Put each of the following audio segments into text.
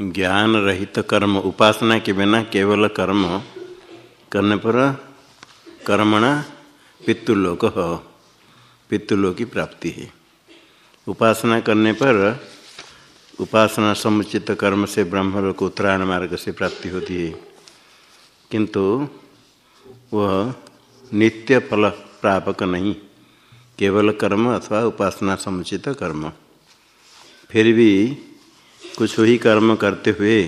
ज्ञान रहित कर्म, उपासना के बिना केवल कर्म करने पर कर्मणा पितृलोक पितृलोक की प्राप्ति है। उपासना करने पर उपासना समुचित कर्म से ब्रह्मलोक उत्तरायण मार्ग से प्राप्ति होती है। किंतु वह नित्य फल प्रापक नहीं, केवल कर्म अथवा उपासना समुचित कर्म। फिर भी कुछ ही कर्म करते हुए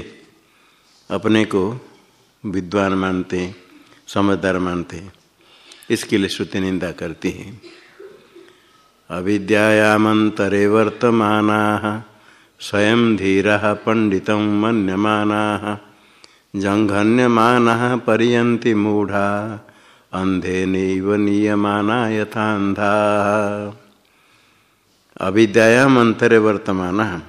अपने को विद्वान मानते, समझदार मानते, इसके लिए श्रुति निंदा करती है। अविद्यामतरे वर्तमान, स्वयं धीरा पंडित मन्यमाना जंघन्यमान पर्यंति मूढ़ा अंधे नैव नियमाना यथाधा अविद्याम अंतरे वर्तमान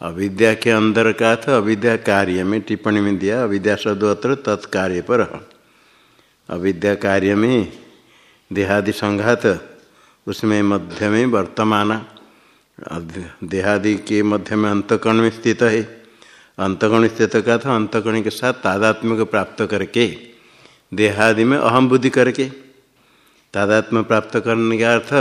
अविद्या के अंदर का था, अविद्या कार्य में टिप्पणी में दिया, अविद्या शब्दोत्र तत्कार्य पर। अविद्या कार्य में देहादि संघात, उसमें मध्य में वर्तमान देहादि के मध्य में अंतकर्ण में स्थित है। अंतकर्ण स्थित का था अंतकर्ण के साथ तादात्म्य को प्राप्त करके, देहादि में अहम बुद्धि करके। तादात्म्य प्राप्त करने का अर्थ,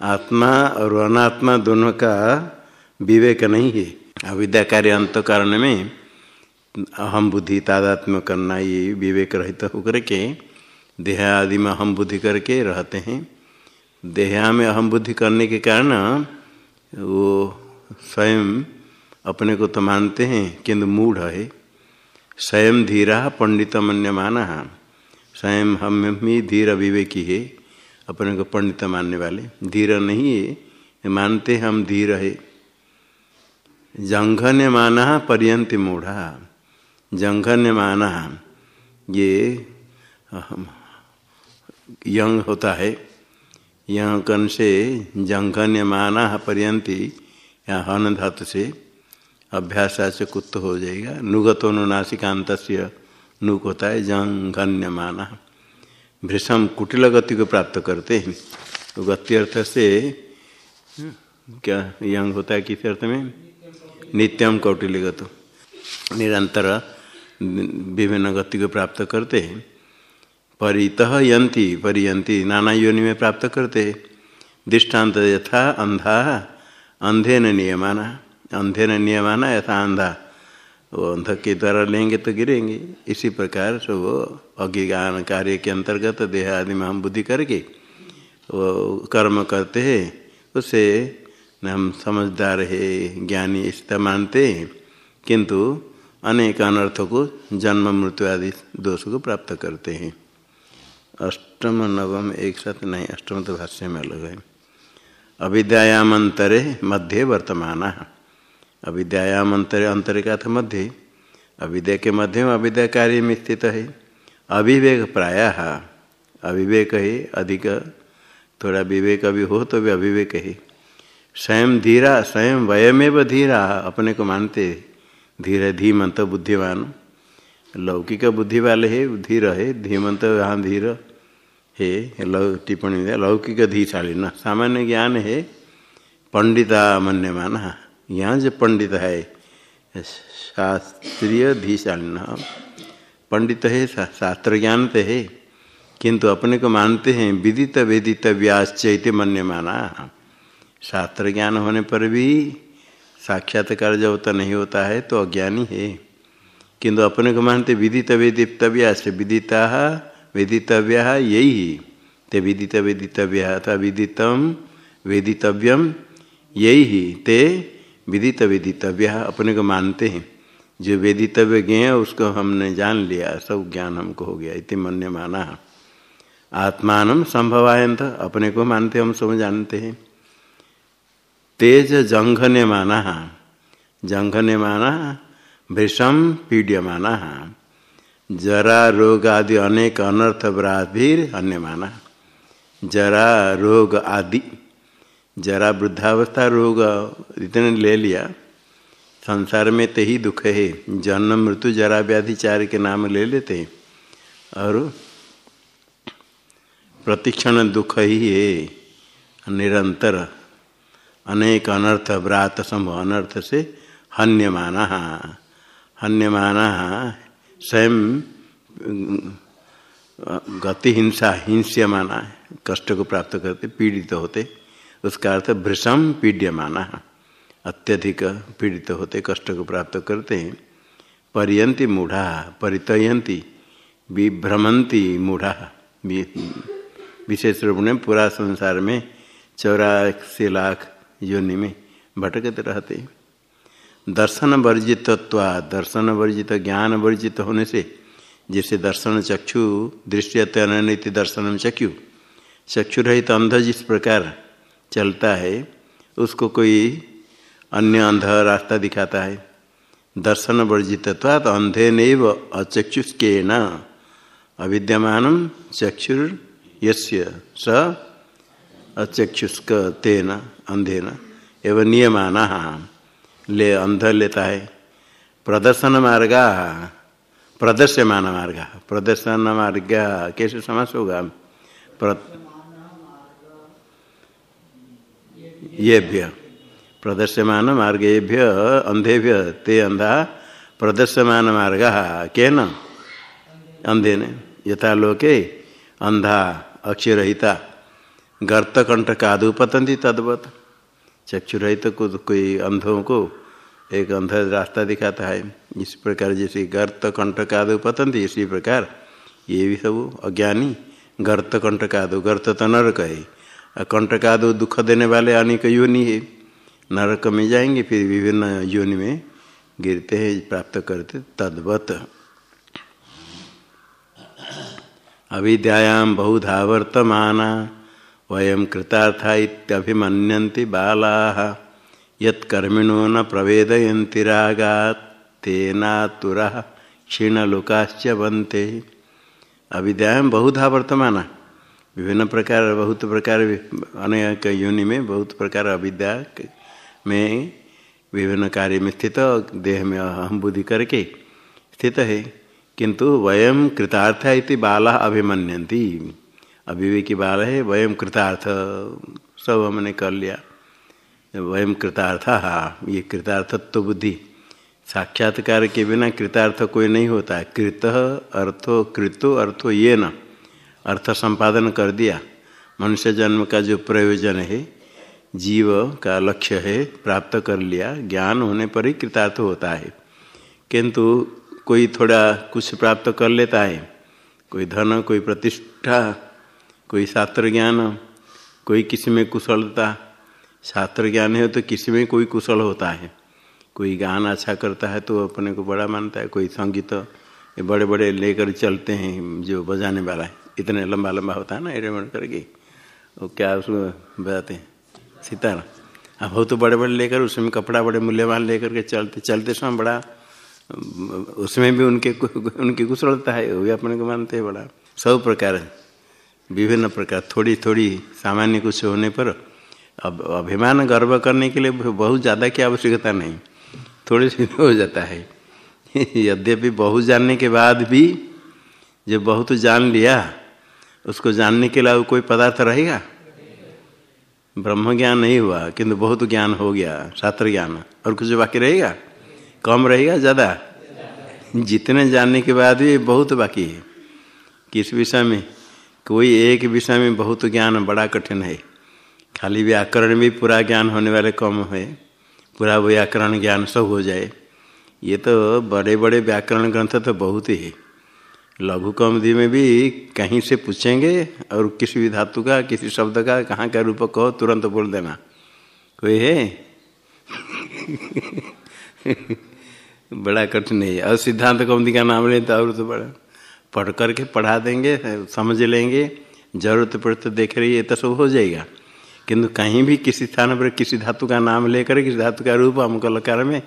आत्मा और अनात्मा दोनों का विवेक नहीं है। अविद्या कार्य अंतकरण में अहम बुद्धि तादात्म्य करना ये विवेक रहित होकर के देह आदि में अहम बुद्धि करके रहते हैं। देहा में अहम बुद्धि करने के कारण वो स्वयं अपने को तो मानते हैं, किंतु मूढ़ है। स्वयं धीरा पंडित मन्यमाना स्वयं हम ही धीर विवेकी है, अपने को पंडित मानने वाले। धीर नहीं है, मानते हम धीर है। जंघन्य माना पर्यंत मूढ़ा। जंघन्य माना ये यंग होता है, यह कन से जंघन्य माना पर्यंती या हन धातु से अभ्यास से कुत्त हो जाएगा। नुगतो नासिकांत नुक होता है जंघन्य माना भृषम कुटिल गति को प्राप्त करते हैं। तो गति अर्थ से, क्या यंग होता है किस अर्थ में? नित्यम कौटिल्यगत। निरंतर विभिन्न गति को प्राप्त करते। हैं परित यंती परियंती नाना योनि में प्राप्त करते। हैं दृष्टांत यथा अंधा अंधे न नियमाना अंधे न नियमाना यथा अंधा वो अंध के द्वारा लेंगे तो गिरेंगे। इसी प्रकार से वो अज्ञान कार्य के अंतर्गत देह आदि में हम बुद्धि करके वो कर्म करते हैं। उससे हम समझदार है, ज्ञानी इसका मानते हैं। किंतु अनेक अनर्थों को जन्म, मृत्यु आदि दोष को प्राप्त करते हैं। अष्टम नवम एक साथ नहीं, अष्टम तो भाष्य में अलग है। अविद्यायाम अंतरे मध्य वर्तमान। अविद्यायाम अंतरे अंतरे का था मध्य। अविद्या के मध्य में अविद्या कार्य में स्थित है। अविवेक प्राय। अविवेक है अधिक। थोड़ा विवेक अभी हो तो भी अविवेक है। स्वयं धीरा, स्वयं वयमेव धीरा, अपने को मानते धीरे, धीमंत बुद्धिमान। लौकिक बुद्धि वाले है, धीर है, धीमंत यहाँ धीर है, लौ, टिप्पणी लौकिक धीशाली। न, सामान्य ज्ञान है, पंडिता मन्यमान। यहाँ जो पंडित है, शास्त्रीय धीशाली न, पंडित है शास्त्र ज्ञान तो है, किंतु अपने को मानते हैं, विदित वेदित व्यास चैत्य मन्यमाना। शास्त्र ज्ञान होने पर भी साक्षात्कार जब तक नहीं होता है तो अज्ञानी है। किंतु अपने को मानते विदित वेदितव्या से विदिता वेदितव्या यही ते विदित वेदितव्य अथवा विदितम वेदितव्यम यही ते विदित वेदितव्य अपने को मानते हैं। जो वेदितव्य ज्ञ उसको हमने जान लिया। सब ज्ञान हमको हो गया। इतने मन्य माना आत्मान संभवायंत अपने को मानते, हम सब जानते हैं। तेज जंघन्य माना जंघन्य माना भृषम पीड्यमाना, जरा रोग आदि अनेक अनर्थ ब्राधीर अन्य माना जरा रोग आदि, जरा वृद्धावस्था रोग इतने ले लिया, संसार में तो ही दुख है, जन्म मृत्यु जरा व्याधि चार के नाम ले लेते हैं और प्रतिक्षण दुख ही है, निरंतर। अनेक अनर्थ व्रात संभव, अनर्थ से हन्यमान हन्यमान स्वयं गति हिंसा हिंस्यमाना, कष्ट को प्राप्त करते, पीड़ित तो होते, उसका अर्थ भृषम पीड्यमाना, अत्यधिक पीड़ित तो होते, कष्ट को प्राप्त करते हैं परियंती मूढ़ा, परितयंती विभ्रमंती मूढ़ा विशेष रूप में पूरा संसार में चौरासी लाख योनि में भटकते रहते दर्शन वर्जित दर्शन वर्जित ज्ञान वर्जित होने से, जैसे दर्शन चक्षु दृश्यते अनित दर्शन चक्षु चक्षु रहित अंध जिस प्रकार चलता है, उसको कोई अन्य अंध रास्ता दिखाता है। दर्शन वर्जित अंधे नैव अचक्षुष्के न अविद्यमान चक्षुर यस्य स अचक्षुष्क तेन, अंधेन, एवं नियमान ले अंध लेता है। प्रदर्शन मार्ग प्रदर्श्यमान मार्ग, प्रदर्शन मार्ग कैसे समझ होगा? प्र... ये भ्य प्रदर्श्यमान मार्गेभ्य, अंधेभ्य, ते अंधा प्रदर्श्यमान मार्ग के न अंधे ने यथालोके, अंधा, अक्षरहिता। गर्त कंठ का कादु पतंती तद्वत। चक्षुरहित को कोई अंधों को एक अंध रास्ता दिखाता है। इस प्रकार जैसे गर्त कंठ का कादु पतंती इसी प्रकार ये भी सब अज्ञानी गर्त कंठ कादु गर्त तो नरक है। कंठ का कादु दुख देने वाले अनेक योनि है। नरक में जाएँगे, फिर विभिन्न योनि में गिरते हैं, प्राप्त करते तद्वत। अविद्यायाम बहुधा वर्तमान वयम कृतार्था इत्यभिमन्यन्ति बाला। यत्कर्मिणो न प्रवेदयन्ति रागात् तेनातुरा क्षीणलोकाश्च बनते अविद्यायाम बहुधा वर्तमान विभिन्न प्रकार, बहुत प्रकार, अनेक योनि में बहुत प्रकार अविद्या में विभिन्न कार्य में स्थित, देह में अहम बुद्धि करके स्थित है। किंतु वयम कृतार्थ इति बाला अभिमन्यंती अभिवेकी बाल है वयम कृतार्थ। सब हमने कर लिया। वयम कृतार्थ। ये कृतार्थत्व बुद्धि। साक्षात्कार के बिना कृतार्थ कोई नहीं होता। है कृत अर्थो कृतो अर्थो ये न अर्थ संपादन कर दिया। मनुष्य जन्म का जो प्रयोजन है, जीव का लक्ष्य है, प्राप्त कर लिया। ज्ञान होने पर ही कृतार्थ होता है। किंतु कोई थोड़ा कुछ प्राप्त कर लेता है। कोई धन, कोई प्रतिष्ठा कोई शास्त्र ज्ञान कोई किसी में कुशलता। शास्त्र ज्ञान है तो किसी में कोई कुशल होता है। कोई गान अच्छा करता है तो अपने को बड़ा मानता है। कोई संगीत ये बड़े बड़े लेकर चलते हैं, जो बजाने वाला है। इतने लंबा लंबा होता है ना एरेमेंट करके। वो क्या उसमें बजाते हैं? सितारा। अब बहुत तो बड़े बड़े लेकर, उसमें कपड़ा बड़े मूल्यवान लेकर के चलते चलते समय बड़ा, उसमें भी उनके उनकी कुशलता है, वो भी अपने को मानते हैं बड़ा। सब प्रकार विभिन्न प्रकार थोड़ी थोड़ी सामान्य कुछ होने पर अब अभिमान गर्व करने के लिए बहुत ज़्यादा की आवश्यकता नहीं। थोड़ी सी हो जाता है। यद्यपि बहुत जानने के बाद भी जब बहुत जान लिया, उसको जानने के लिए कोई पदार्थ रहेगा? ब्रह्म ज्ञान नहीं हुआ, किंतु बहुत ज्ञान हो गया, शास्त्र ज्ञान। और कुछ बाकी रहेगा? कम रहेगा, ज़्यादा? जितने जानने के बाद भी बहुत बाकी है। किस विषय में? कोई एक विषय में बहुत ज्ञान बड़ा कठिन है। खाली व्याकरण भी पूरा ज्ञान होने वाले कम है। पूरा व्याकरण ज्ञान सब हो जाए। ये तो बड़े बड़े व्याकरण ग्रंथ तो बहुत ही है। लघु कमदी में भी कहीं से पूछेंगे और किसी भी धातु का, किसी शब्द का, कहाँ का रूप कहो, तुरंत बोल देना। कोई है? बड़ा कठिन है। और सिद्धांत कौमदी का नाम लेता और तो बड़ा। पढ़ करके पढ़ा देंगे, समझ लेंगे, ज़रूरत पड़े तो देख रही है तो सब हो जाएगा। किंतु कहीं भी किसी स्थान पर किसी धातु का नाम लेकर, किसी धातु का रूप हमको लकार में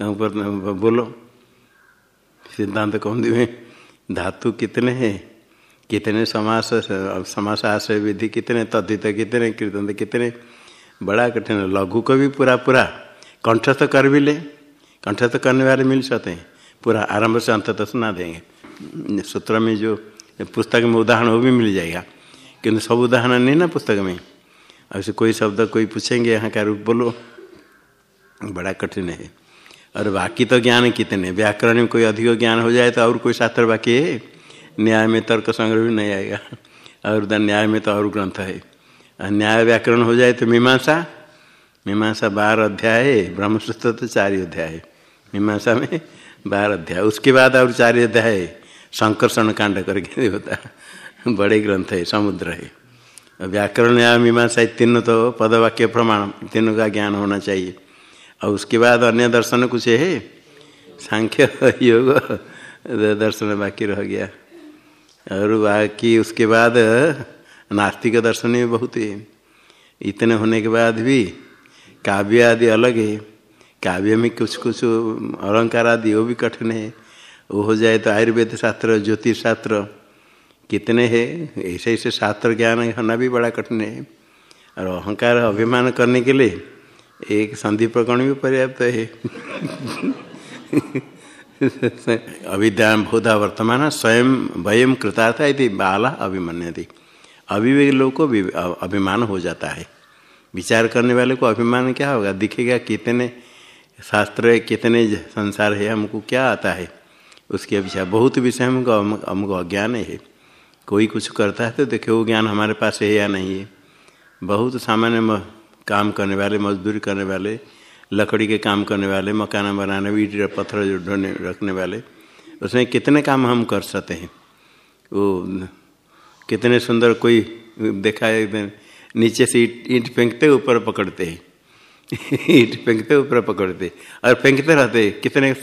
बोलो। सिद्धांत कौमदी में धातु कितने हैं? कितने समास समास आश्रय विधि कितने, तद्धित कितने, कीर्तन कितने? बड़ा कठिन, लघु को भी पूरा पूरा। कंठस्थ कर भी ले। कंठस्थ करने वाले मिल सकते हैं। पूरा आरंभ से अंत तक सुना देंगे। सूत्र में जो पुस्तक में उदाहरण, वो भी मिल जाएगा। किंतु सब उदाहरण नहीं ना पुस्तक में। ऐसे कोई शब्द कोई पूछेंगे, यहाँ का रूप बोलो। बड़ा कठिन है। और बाकी तो ज्ञान कितने? व्याकरण में कोई अधिक ज्ञान हो जाए तो और कोई शास्त्र बाकी है? न्याय में तर्क संग्रह भी नहीं आएगा। और न्याय में तो और ग्रंथ है। न्याय व्याकरण हो जाए तो मीमांसा? मीमांसा बारह अध्याय है ब्रह्मसूत्र तो चार अध्याय। है मीमांसा में बारह अध्याय। उसके बाद और चार अध्याय। है संकर्षण कांड करके होता बड़े ग्रंथ है, समुद्र है। व्याकरण या मीमांसा तीनों तो पदवाक्य प्रमाण तीनों का ज्ञान होना चाहिए। और उसके बाद अन्य दर्शन कुछ है? सांख्य योग दर्शन बाकी रह गया। और बाकी उसके बाद, नास्तिक दर्शन भी बहुत है। इतने होने के बाद भी काव्य आदि अलग है। काव्य में कुछ कुछ अलंकार आदि, वो भी कठिन है। वो हो जाए तो आयुर्वेद शास्त्र, ज्योतिष शास्त्र। कितने हैं? ऐसे ऐसे शास्त्र ज्ञान होना भी बड़ा कठिन है। और अहंकार अभिमान करने के लिए एक संधि प्रकरण भी पर्याप्त है। अविद्या बहुधा वर्तमान स्वयं वयम कृतार्थ यदि बाला अभिमन्य थी अभिवेक लोग को अभिमान हो जाता है। विचार करने वाले को अभिमान क्या होगा? दिखेगा कितने शास्त्र है कितने संसार है, हमको क्या आता है? उसके विषय बहुत विषय हमको हमको अज्ञान है। कोई कुछ करता है तो देखो वो ज्ञान हमारे पास है या नहीं है। बहुत सामान्य काम करने वाले, मजदूरी करने वाले, लकड़ी के काम करने वाले, मकान बनाने, ईट पत्थर जो ढोने, रखने वाले, उसमें कितने काम हम कर सकते हैं? वो कितने सुंदर कोई देखा है नीचे से ईट ईट फेंकते, ऊपर पकड़ते हैं। ईट फेंकते, ऊपर पकड़ते और फेंकते रहते कितने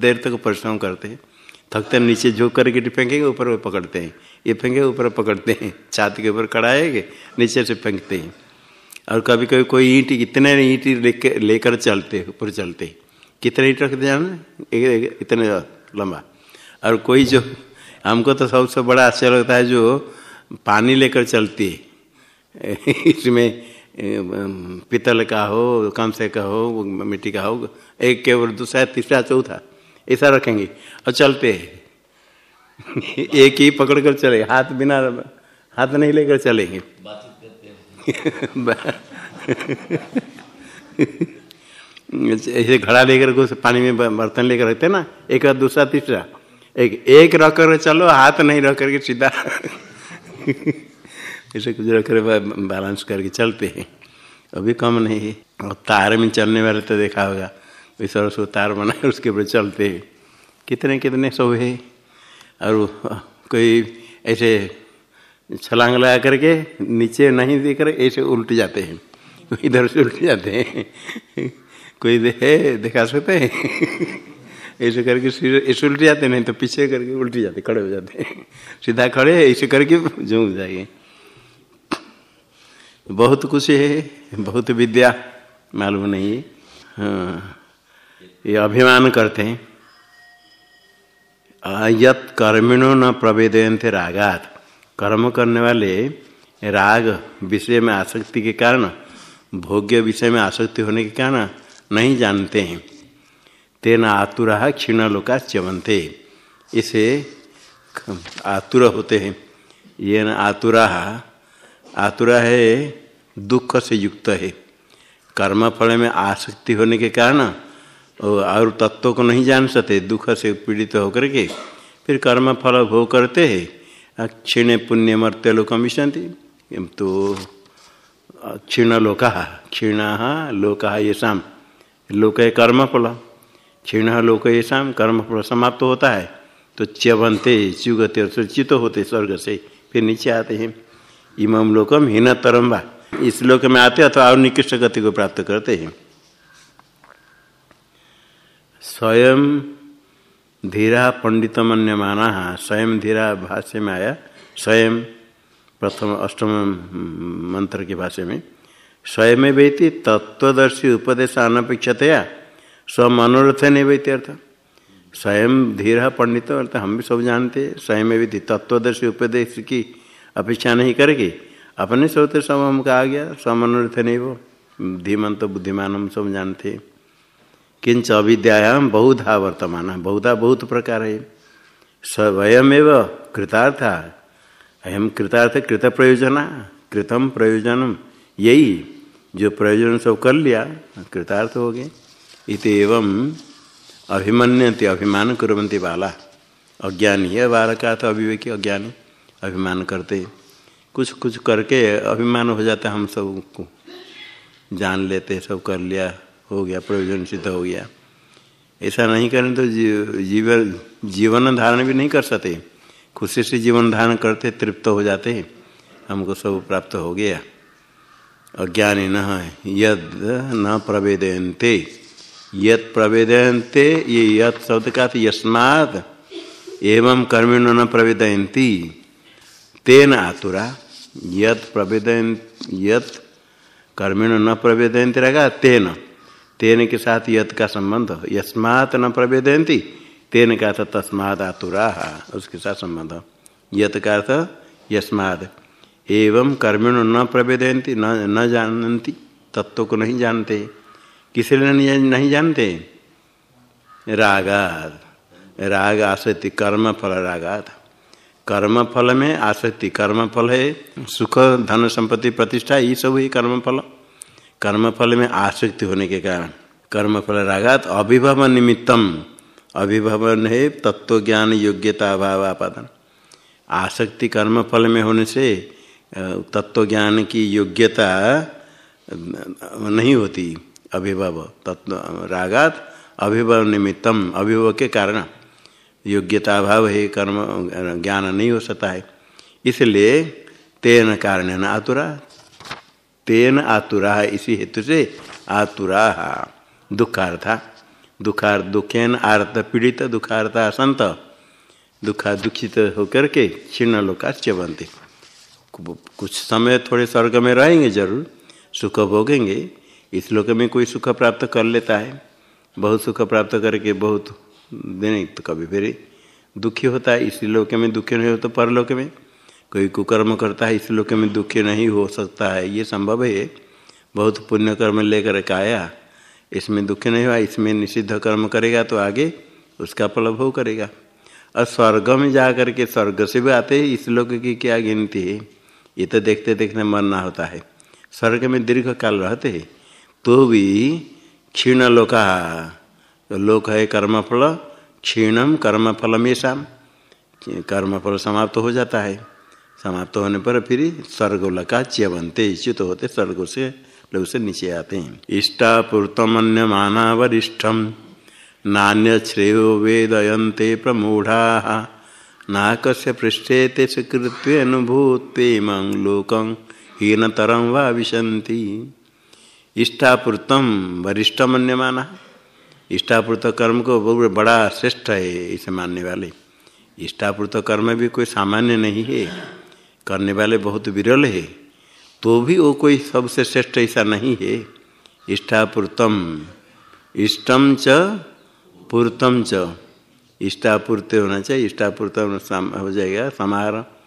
देर तक परिश्रम करते हैं? थकते नीचे झोंक करके फेंकेंगे, ऊपर पकड़ते हैं। ये फेंके ऊपर पकड़ते हैं। छात के ऊपर कड़ाएँगे, नीचे से फेंकते हैं। और कभी कभी कोई ईंट, इतने ईंट लेकर लेकर चलते, ऊपर चलते कितने ईंट रखते हैं इतने लंबा। और कोई जो, हमको तो सबसे बड़ा आश्चर्य लगता है जो पानी लेकर चलती है। इसमें पीतल का हो कंसे का हो, मिट्टी का हो, एक के ऊपर दूसरा, तीसरा, चौथा। ऐसा रखेंगे। और चलते हैं। एक ही पकड़ कर चले, हाथ बिना, हाथ नहीं लेकर चलेंगे। ऐसे घड़ा लेकर कुछ पानी में बर्तन लेकर रखते ना, एक बार दूसरा, तीसरा। एक एक रख कर चलो, हाथ नहीं रख करके सीधा। ऐसे कुछ रख कर बैलेंस करके चलते हैं। अभी कम नहीं है। और तार में चलने वाले तो देखा होगा। ईश्वर उसको तार बना उसके ऊपर चलते हैं। कितने कितने सब है? और कोई ऐसे छलांग लगा करके नीचे नहीं देख कर ऐसे उल्ट जाते हैं। इधर से उल्ट जाते हैं। कोई है, दिखा सकते हैं? ऐसे करके ऐसे उल्ट जाते, नहीं तो पीछे करके उल्ट जाते, खड़े हो जाते हैं। सीधा खड़े, ऐसे करके झूम जाइए बहुत कुछ है, बहुत विद्या, मालूम नहीं है। हाँ। ये अभिमान करते हैं। यत कर्मिणो न प्रवेदयंते रागात। कर्म करने वाले राग विषय में आसक्ति के कारण, भोग्य विषय में आसक्ति होने के कारण नहीं जानते हैं। तेना आतुरा क्षीण लोका च्यवंते इसे आतुर होते हैं। ये न आतुरा आतुरा है, दुख से युक्त है। कर्म फल में आसक्ति होने के कारण और तत्व को नहीं जान सकते दुख से पीड़ित होकर के फिर कर्म फल भोग करते हैं। क्षीण पुण्य मर्त्य लोक मिशंति तो क्षीण लोका क्षीण लोका ये शाम लोक है कर्म फल क्षीण लोक ये शाम कर्म फल समाप्त होता है। तो च्यवंते चुगते चित होते स्वर्ग से फिर नीचे आते हैं। इमम लोकम हीन तरम्बा इस लोक में आते अथवा और निकृष्ट गति को प्राप्त करते हैं। स्वयं धीरा पंडित मन्यमाना स्वयं धीरा भाष्य में आया स्वयं प्रथम अष्टम मंत्र के भाष्य में स्वयं वेति तत्वदर्शी उपदेश अनपेक्षतया स्व मनोरथ नहीं वेती अर्थ। स्वयं धीरा पंडित, अर्थ हम भी सब जानते हैं स्वयं वेति तत्वदर्शी उपदेश की अपेक्षा नहीं करके अपने सोते सब हमको आ गया, स्वमनोरथ नहीं वो। धीमंत बुद्धिमान हम सब जानते किंच अविद्याम बहुधा वर्तमान, बहुधा बहुत प्रकार है। स्वयमेव कृतार्थ अयम कृतार्थ कृत प्रयोजना कृतम प्रयोजनम, यही जो प्रयोजन सब कर लिया, कृतार्थ हो गए इत एवं अभिमन्यति अभिमान कुरंती बाला। अज्ञानी है, बालक तो अभिवेकी अज्ञानी, अभिमान करते। कुछ कुछ करके अभिमान हो जाता हम सबको जान लेते, सब कर लिया। हो गया प्रयोजन सिद्ध हो गया। ऐसा नहीं करें तो जीवन जीवन धारण भी नहीं कर सकते खुशी से जीवन धारण करते, तृप्त हो जाते। हमको सब प्राप्त हो गया। अज्ञानी न यद न प्रवेदयन्ते। यद प्रवेदयन्ते, ये यद शब्द का यस्मात्, एवं कर्मिण न प्रवेदयंती तेन आतुरा यद प्रवेदन यद कर्मिण न प्रवेदयंती रहेगा तेन। तेन के साथ यद का संबंध यस्मात् न प्रवेदयंती तेन का अर्थ तस्माद आतुरा, उसके साथ संबंध यत का अर्थ यस्माद। एवं कर्मिण न प्रवेदयंती न न जानती तत्व को नहीं जानते। किस लिए नहीं जानते? रागात राग आसक्ति कर्म फल रागात कर्म फल में आसक्ति, कर्म फल है, सुख, धन, संपत्ति प्रतिष्ठा, ये सब ही कर्म फल। कर्म फल में आसक्ति होने के कारण। कर्मफल रागात अभिभव निमित्तम। अभिभवन है तत्व ज्ञान योग्यता अभाव आपादन। आसक्ति कर्मफल में होने से तत्व ज्ञान की योग्यता नहीं होती। अभिभव तत्व, रागात अभिभव निमित्तम। अभिभव के कारण योग्यता अभाव है, कर्म, ज्ञान नहीं हो सकता है। इसलिए तेन कारण आतुरा तेन आतुरा, इसी हेतु से आतुरा। दुखार्था दुखार दुखेन आर्त पीड़ित दुखार्ता संत दुखा दुखित होकर के क्षीण लोकाश्य बनते कुछ समय थोड़े स्वर्ग में रहेंगे ज़रूर, सुख भोगेंगे। इस लोक में कोई सुख प्राप्त कर लेता है। बहुत सुख प्राप्त करके बहुत देने तो कभी फिर दुखी होता है। इस लोक में दुखी नहीं हो तो परलोक में। कोई कुकर्म करता है, इस लोक में दुखी नहीं हो सकता है। ये संभव है। बहुत पुण्य कर्म लेकर के आया इसमें दुख नहीं हुआ, इसमें निषिद्ध कर्म करेगा तो आगे उसका भोग करेगा। और स्वर्ग में जा कर के स्वर्ग से भी आते हैं, इस लोक की क्या गिनती है? ये तो देखते देखते मरना होता है। स्वर्ग में दीर्घ काल रहते हैं तो भी क्षीण लोका तो लोक है कर्मफल क्षीणम कर्मफल में शाम कर्मफल समाप्त तो हो जाता है। समाप्त होने पर फिर स्वर्ग लका च्यवंते च्युत होते स्वर्ग से लोग से नीचे आते हैं। इष्टापूर्तम अन्य माना वरिष्ठम नान्य श्रेयो वेदयंते प्रमूढ़ा। नाकस्य पृष्ठे ते कृत्य अनुभूते मंग हीनतरम व विशंति इष्टापूर्तम वरिष्ठम अन्य माना इष्टापूर्त कर्म को बड़ा श्रेष्ठ है इसे मानने वाले। इष्टापूर्त कर्म भी कोई सामान्य नहीं है। करने वाले बहुत विरल है। तो भी वो कोई सबसे श्रेष्ठ ऐसा नहीं है। इष्टापूर्तम। इष्टम च पूर्तम च। इष्टापूर्त होना चाहिए। इष्टापूर्तम हो जाएगा, समार।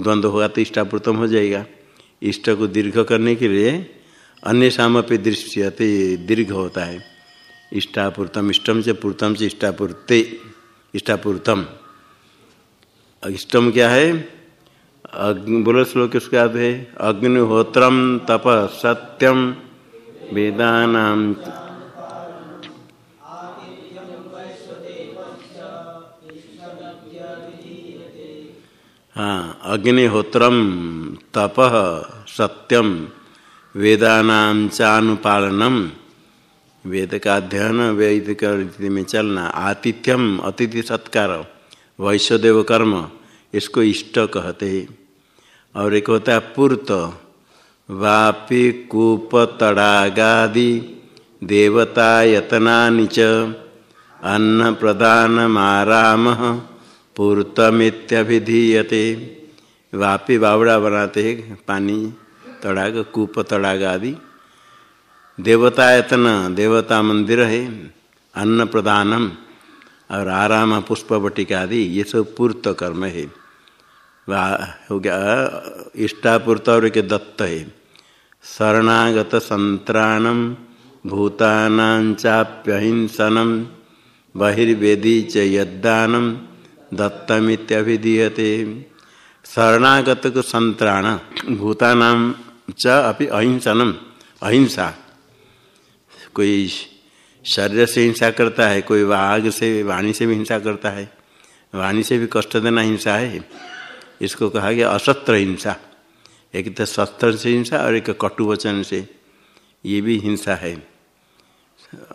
द्वंद्व होगा तो इष्टापूर्तम हो जाएगा। इष्ट को दीर्घ करने के लिए अन्य सामपे दृश्यते दीर्घ होता है। इष्टापूर्तम इष्टम से पूर्तम से इष्टापूर्ते इष्टापूर्तम। इष्टम क्या है? बोलो श्लोक किसका अर्थ है? अग्निहोत्रम तप सत्यम वेदान हाँ अग्निहोत्रम तप सत्यम वेदानाम चानुपालनम वेद का अध्ययन वैदिक रीति में चलना आतिथ्यम अतिथि सत्कार वैश्वदेव कर्म इसको इष्ट कहते हैं। और एक होता है पूर्त, वापि कूप तड़ागादि देवता यतना च अन्न प्रदान आराम पूर्तमित्यभिधीयते। वापी बावड़ा बनाते हैं, पानी, तड़ाग कूप तड़ाग आदि देवतायतन देवता मंदिर है अन्न प्रदानम और आराम पुष्प बटिका आदि ये सब पूर्त कर्म है। हो गया इष्टापूर्त और के दत्त। है शरणागत संतराणम भूतानाचाप्यहिंसनम बहिर्वेदी च यदानम दत्तमित्यभिधीयते। शरणागत को संतराण भूतानाम च अभी अहिंसनम अहिंसा। कोई शरीर से हिंसा करता है, कोई वाघ से, वाणी से भी हिंसा करता है। वाणी से भी कष्ट देना हिंसा है। इसको कहा गया असत्र हिंसा। एक तो शस्त्र से हिंसा और एक कटु वचन से। ये भी हिंसा है।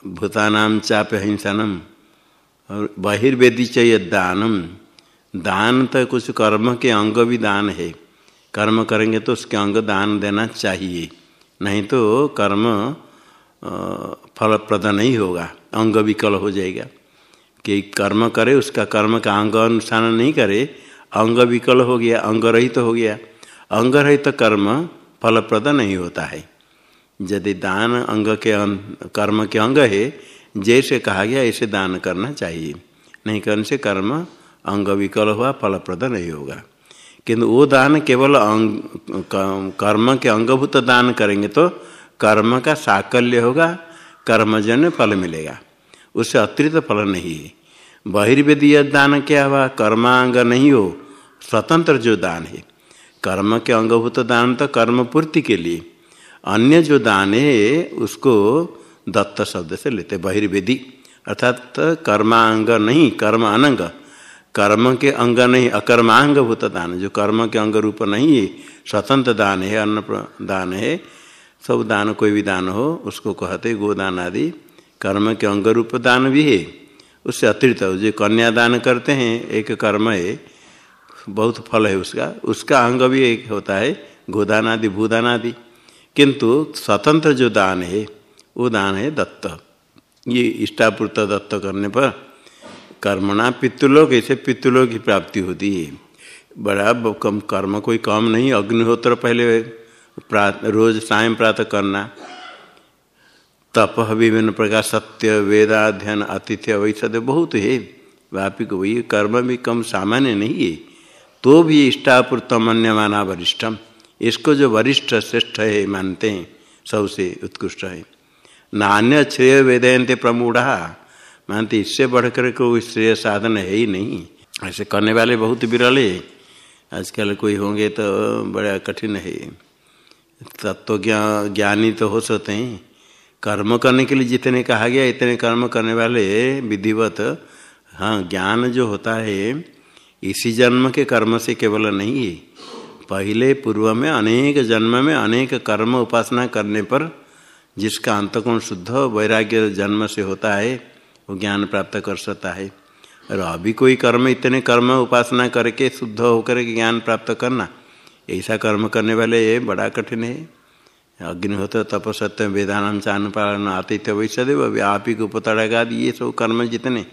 भूतानाम चाप हिंसनम और बहिर्वेदी चाहिए दानम। दान तो कुछ कर्म के अंग भी दान है। कर्म करेंगे तो उसके अंग दान देना चाहिए। नहीं तो कर्म फलप्रद नहीं होगा। अंग विकल हो जाएगा। कि कर्म करे, उसका कर्म का अंग अनुष्ठान नहीं करे अंग विकल हो गया, अंग रहित तो हो गया। अंग रहित तो कर्म फलप्रद नहीं होता है। यदि दान अंग के कर्म के अंग है, जैसे कहा गया, ऐसे दान करना चाहिए। नहीं करने से कर्म अंग विकल हुआ, फलप्रद नहीं होगा। किंतु वो दान केवल अंग कर्म के अंगभूत दान करेंगे तो कर्म का साकल्य होगा, कर्मजन्य फल मिलेगा। उससे अतिरिक्त फल नहीं है। बहिर्वेदीय दान क्या हुआ कर्मांग नहीं हो, स्वतंत्र जो दान है। कर्म के अंगभूत दान तो कर्म पूर्ति के लिए। अन्य जो दान है, उसको दत्त शब्द से लेते बहिर्वेदी अर्थात कर्मांग नहीं, कर्म अनंग। कर्म के अंग नहीं अकर्मांग भूत दान। जो कर्म के अंग रूप नहीं है, स्वतंत्र दान है, अन्न दान है, सब दान कोई भी दान हो, उसको कहते गोदान आदि। कर्म के अंग रूप दान भी है। उससे अतिरिक्त जो कन्यादान करते हैं, एक कर्म है, बहुत फल है उसका। उसका अंग भी एक होता है गोदान आदि भूदान आदि किंतु स्वतंत्र जो दान है, वो दान है दत्त। ये इष्टापूर्त दत्त करने पर कर्मणा पितृलोक, ऐसे पितृलोक की प्राप्ति होती है। बड़ा कम कर्म कोई कम नहीं, अग्निहोत्र पहले रोज सायं प्रातः करना। तप विभिन्न प्रकार सत्य, वेदाध्ययन, आतिथ्य वैसद बहुत है। व्यापिक वही कर्म भी कम सामान्य नहीं है। तो भी इष्टापूर्त मन्य माना वरिष्ठम। इसको जो वरिष्ठ, श्रेष्ठ है, मानते हैं सबसे उत्कृष्ट है। नान्य श्रेय वेदयंते प्रमूढ़ा। मानते इससे बढ़कर कोई श्रेय साधन है ही नहीं। ऐसे करने वाले बहुत विरल है। आजकल कोई होंगे तो बड़ा कठिन है। तत्व ज्ञान ज्ञानी तो हो सकते हैं। कर्म करने के लिए जितने कहा गया, इतने कर्म करने वाले विधिवत हाँ ज्ञान जो होता है, इसी जन्म के कर्म से केवल नहीं है। पहले पूर्व में अनेक जन्म में अनेक कर्म उपासना करने पर जिसका अंतकोण शुद्ध वैराग्य जन्म से होता है, वो ज्ञान प्राप्त कर सकता है। और अभी कोई कर्म, इतने कर्म उपासना करके शुद्ध होकर के ज्ञान प्राप्त करना, ऐसा कर्म करने वाले ये बड़ा कठिन है। अग्निहोत्र तपसत्य वेदान चान पालन आतिथ्य वैसदेव व्यापिक उपतड़गा ये सब कर्म जितने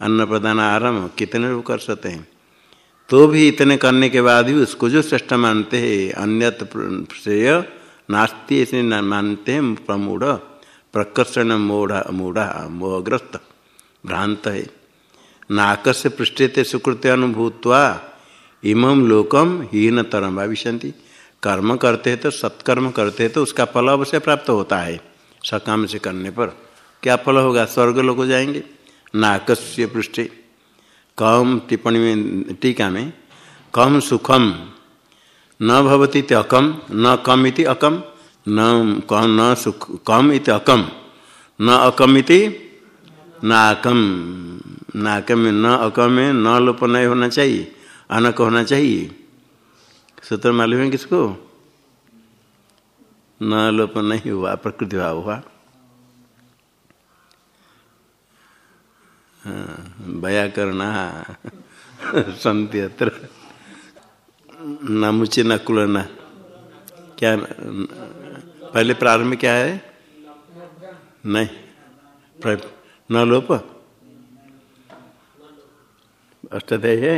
अन्न प्रदान आरंभ कितने लोग कर सकते हैं? तो भी इतने करने के बाद भी उसको जो श्रेष्ठ मानते हैं, अन्यत श्रेय नास्ती ऐसे मानते हैं, प्रमूढ़, प्रकर्षण मूढ़ा मूढ़ा, मोहग्रस्त, भ्रांत है। नाक से पृष्ठते सुकृत्य अनुभूतवा इमम लोकम हीन तरम भविष्य कर्म करते हैं तो सत्कर्म करते हैं तो उसका फल अवश्य प्राप्त होता है। सकाम से करने पर क्या फल होगा? स्वर्ग लोग जाएँगे। नाकस्य पृष्ठे। कम टिप्पणी में, टीका में, कम सुखम, न भवती अकम, न कम इति अकम, न कम, न सुख, कम इति अकम, न अकम इति नाकम। नाकम न अकम में न लोप नहीं होना चाहिए, अनक होना चाहिए। सूत्र मालूम है किसको? न लोप नहीं हुआ, प्रकृति भाव हुआ। व्याकरण संति अत्र नमुचे न क्या, पहले प्रारंभ क्या है? नहीं न लोप अष्टाध्याय है?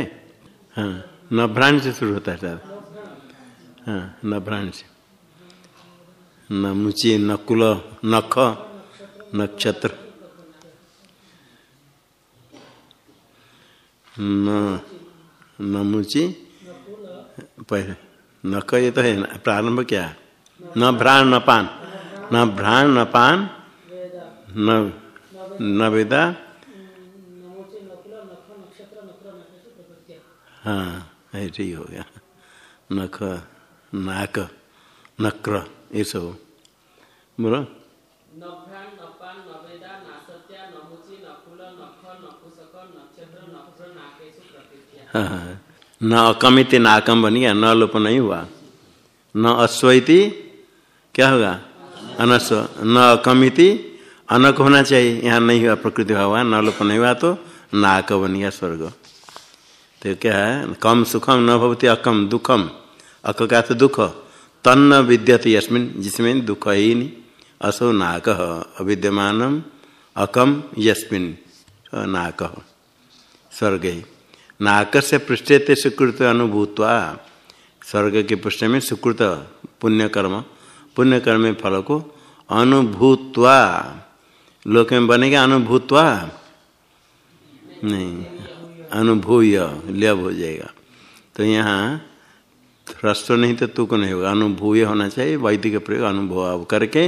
हाँ न भ्राण से शुरू होता है हाँ से न मुची नकुल नख नक्षत्र न नमुची पहले न ये तो है प्रारंभ क्या न भ्राण न पान न भ्राण न पान न न वेदा हाँ ऐसे ही हो गया नख नाक नक्र ये सब। बोलो। हाँ, हाँ। न अकमित नाकम बन गया। न लोप नहीं हुआ। न अश्वती क्या होगा? अनस्व न अकमिति अनक होना चाहिए। यहाँ नहीं हुआ प्रकृति हुआ न लोप नहीं हुआ तो नाक बन गया स्वर्ग। तो क्या है? कम सुखम न भवती अकम दुखम। अक का तो दुख। तन्न विद्यते यस्मिन जिसमें दुख ही नहीं असो नाक, अविद्यमान। अकम यस्मिन नाक। स्वर्ग नाक से पृष्ठे सुकृत अनुभूतवा स्वर्ग के पृष्ठ में सुकृत पुण्य कर्म पुण्य कर्म फल को अनुभूतवा। लोक में बनेगा अनुभूतवा? नहीं, अनुभूय लभ हो जाएगा। तो यहाँ ह्रस्व नहीं तो तुक नहीं होगा अनुभूय होना चाहिए वैदिक प्रयोग अनुभव करके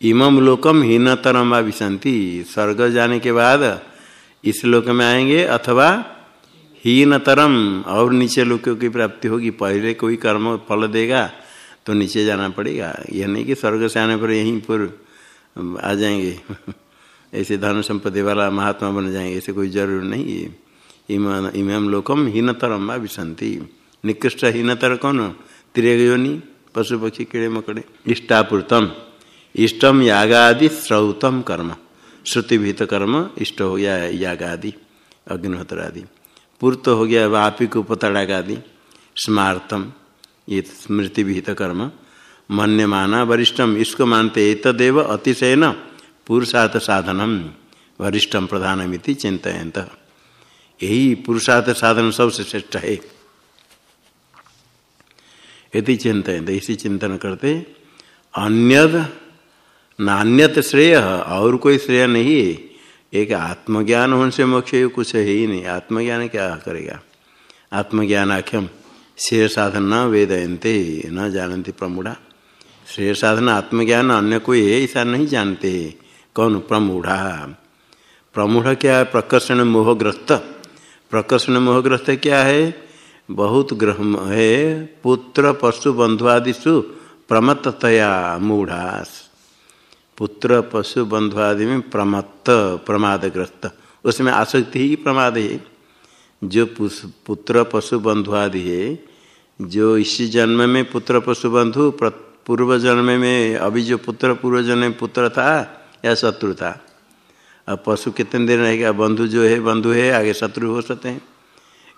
इमम लोकम हीनतरम विसंति स्वर्ग जाने के बाद इस लोक में आएँगे अथवा हीनतरम और नीचे लोकों की प्राप्ति होगी पहले कोई कर्म फल देगा तो नीचे जाना पड़ेगा यह नहीं कि स्वर्ग से आने पर यहीं पर आ जाएँगे ऐसे धन संपत्ति वाला महात्मा बन जाएँगे ऐसे कोई ज़रूर नहीं है इम इमम लोकम हीनतरम विसंति निकृष्ट हीनतर कौन? त्रियोनि पशु पक्षी कीड़े मकड़े इष्टापूर्तम। इष्टम यागादि श्रौतम कर्म। श्रुतिभीत कर्म इष्ट हो गया यागादि अग्निहोत्र आदि पूर्त हो गया वापिक उपतड़ाक आदि स्मार्तम, ये स्मृति विहित कर्म मन्य माना वरिष्ठम इसको मानते तदेव अतिशय न पुरुषार्थ साधनम वरिष्ठम प्रधानमिति चिंतयंत यही पुरुषार्थ साधन सबसे श्रेष्ठ है। यदि चिंतन इसी चिंतन करते अन्यद नान्यत श्रेय। और कोई श्रेय नहीं। है एक आत्मज्ञान होने से मोक्ष कुछ है ही नहीं। आत्मज्ञान क्या करेगा? आत्मज्ञान आख्यम श्रेय साधन न वेदयंते न जानते प्रमुढ़ा। श्रेय साधन, आत्मज्ञान अन्य कोई है, ऐसा नहीं जानते। कौन? प्रमूढ़ा। प्रमूढ़ क्या है? प्रकर्षण मोहग्रस्त। प्रकर्षण मोहग्रस्त क्या है? बहुत ग्रह है, पुत्र, पशु बंधुआदिशु प्रमत्तया मूढ़ास। पुत्र, पशु बंधु आदि में प्रमत्त, प्रमादग्रस्त। उसमें आसक्ति ही प्रमाद है। जो पुत्र, पशु बंधु आदि है, जो इसी जन्म में पुत्र, पशु, बंधु पूर्व जन्म में, अभी जो पुत्र, पूर्व जन्म में पुत्र था, या शत्रु था। अब पशु कितने दिन रहेगा? बंधु जो है, बंधु है, आगे शत्रु हो सकते हैं।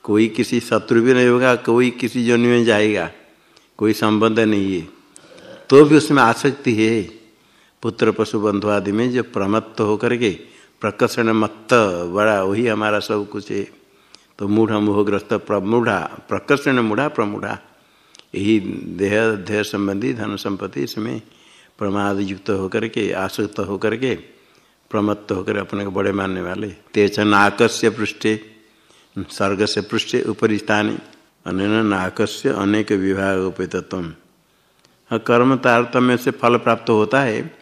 कोई किसी शत्रु भी नहीं होगा, कोई किसी जन्म में जाएगा, कोई संबंध नहीं है। तो भी उसमें आसक्ति है। पुत्र पशु बंधु आदि में जो प्रमत्त होकर के प्रकर्षण मत्त, बड़ा, वही हमारा सब कुछ है। तो मूढ़, मोहग्रस्त, प्रमूढ़ा, प्रकर्षण मूढ़ा, प्रमूढ़ा। यही देह देह संबंधी धन संपत्ति इसमें प्रमाद युक्त होकर के, आसक्त होकर के, प्रमत्त होकर अपने को बड़े मानने वाले। तेज नाकस्य पृष्ठे। स्वर्ग से पृष्ठ ऊपरी स्थान अन्य नाकस्य अनेक विभाग उपेतत्व हाँ, कर्म तारतम्य से फल प्राप्त होता है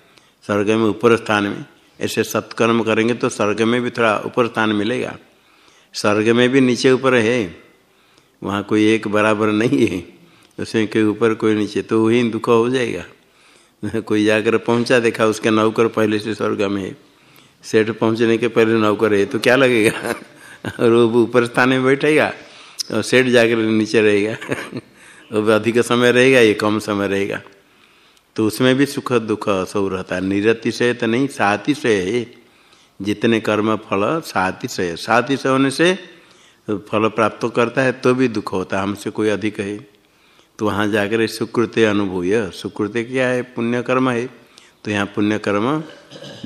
स्वर्ग में ऊपर स्थान में ऐसे सत्कर्म करेंगे तो स्वर्ग में भी थोड़ा ऊपर स्थान मिलेगा। स्वर्ग में भी नीचे ऊपर है। वहाँ कोई एक बराबर नहीं है। उसमें कोई ऊपर कोई नीचे तो वही दुख हो जाएगा। कोई जाकर पहुँचा देखा उसके नौकर पहले से स्वर्ग में है। सेठ पहुँचने के पहले नौकर है तो क्या लगेगा? और वो ऊपर स्थान में बैठेगा और सेठ जाकर नीचे रहेगा। वो भी अधिक समय रहेगा, ये कम समय रहेगा। तो उसमें भी सुख दुख सब रहता है। निरतिशय तो नहीं सातिशय है। जितने कर्म फल सातिशय सातिशय होने से फल प्राप्त करता है तो भी दुख होता है। हमसे कोई अधिक है। तो वहाँ जाकर सुकृत अनुभूय। सुकृत क्या है? पुण्य कर्म है। तो यहाँ पुण्य कर्म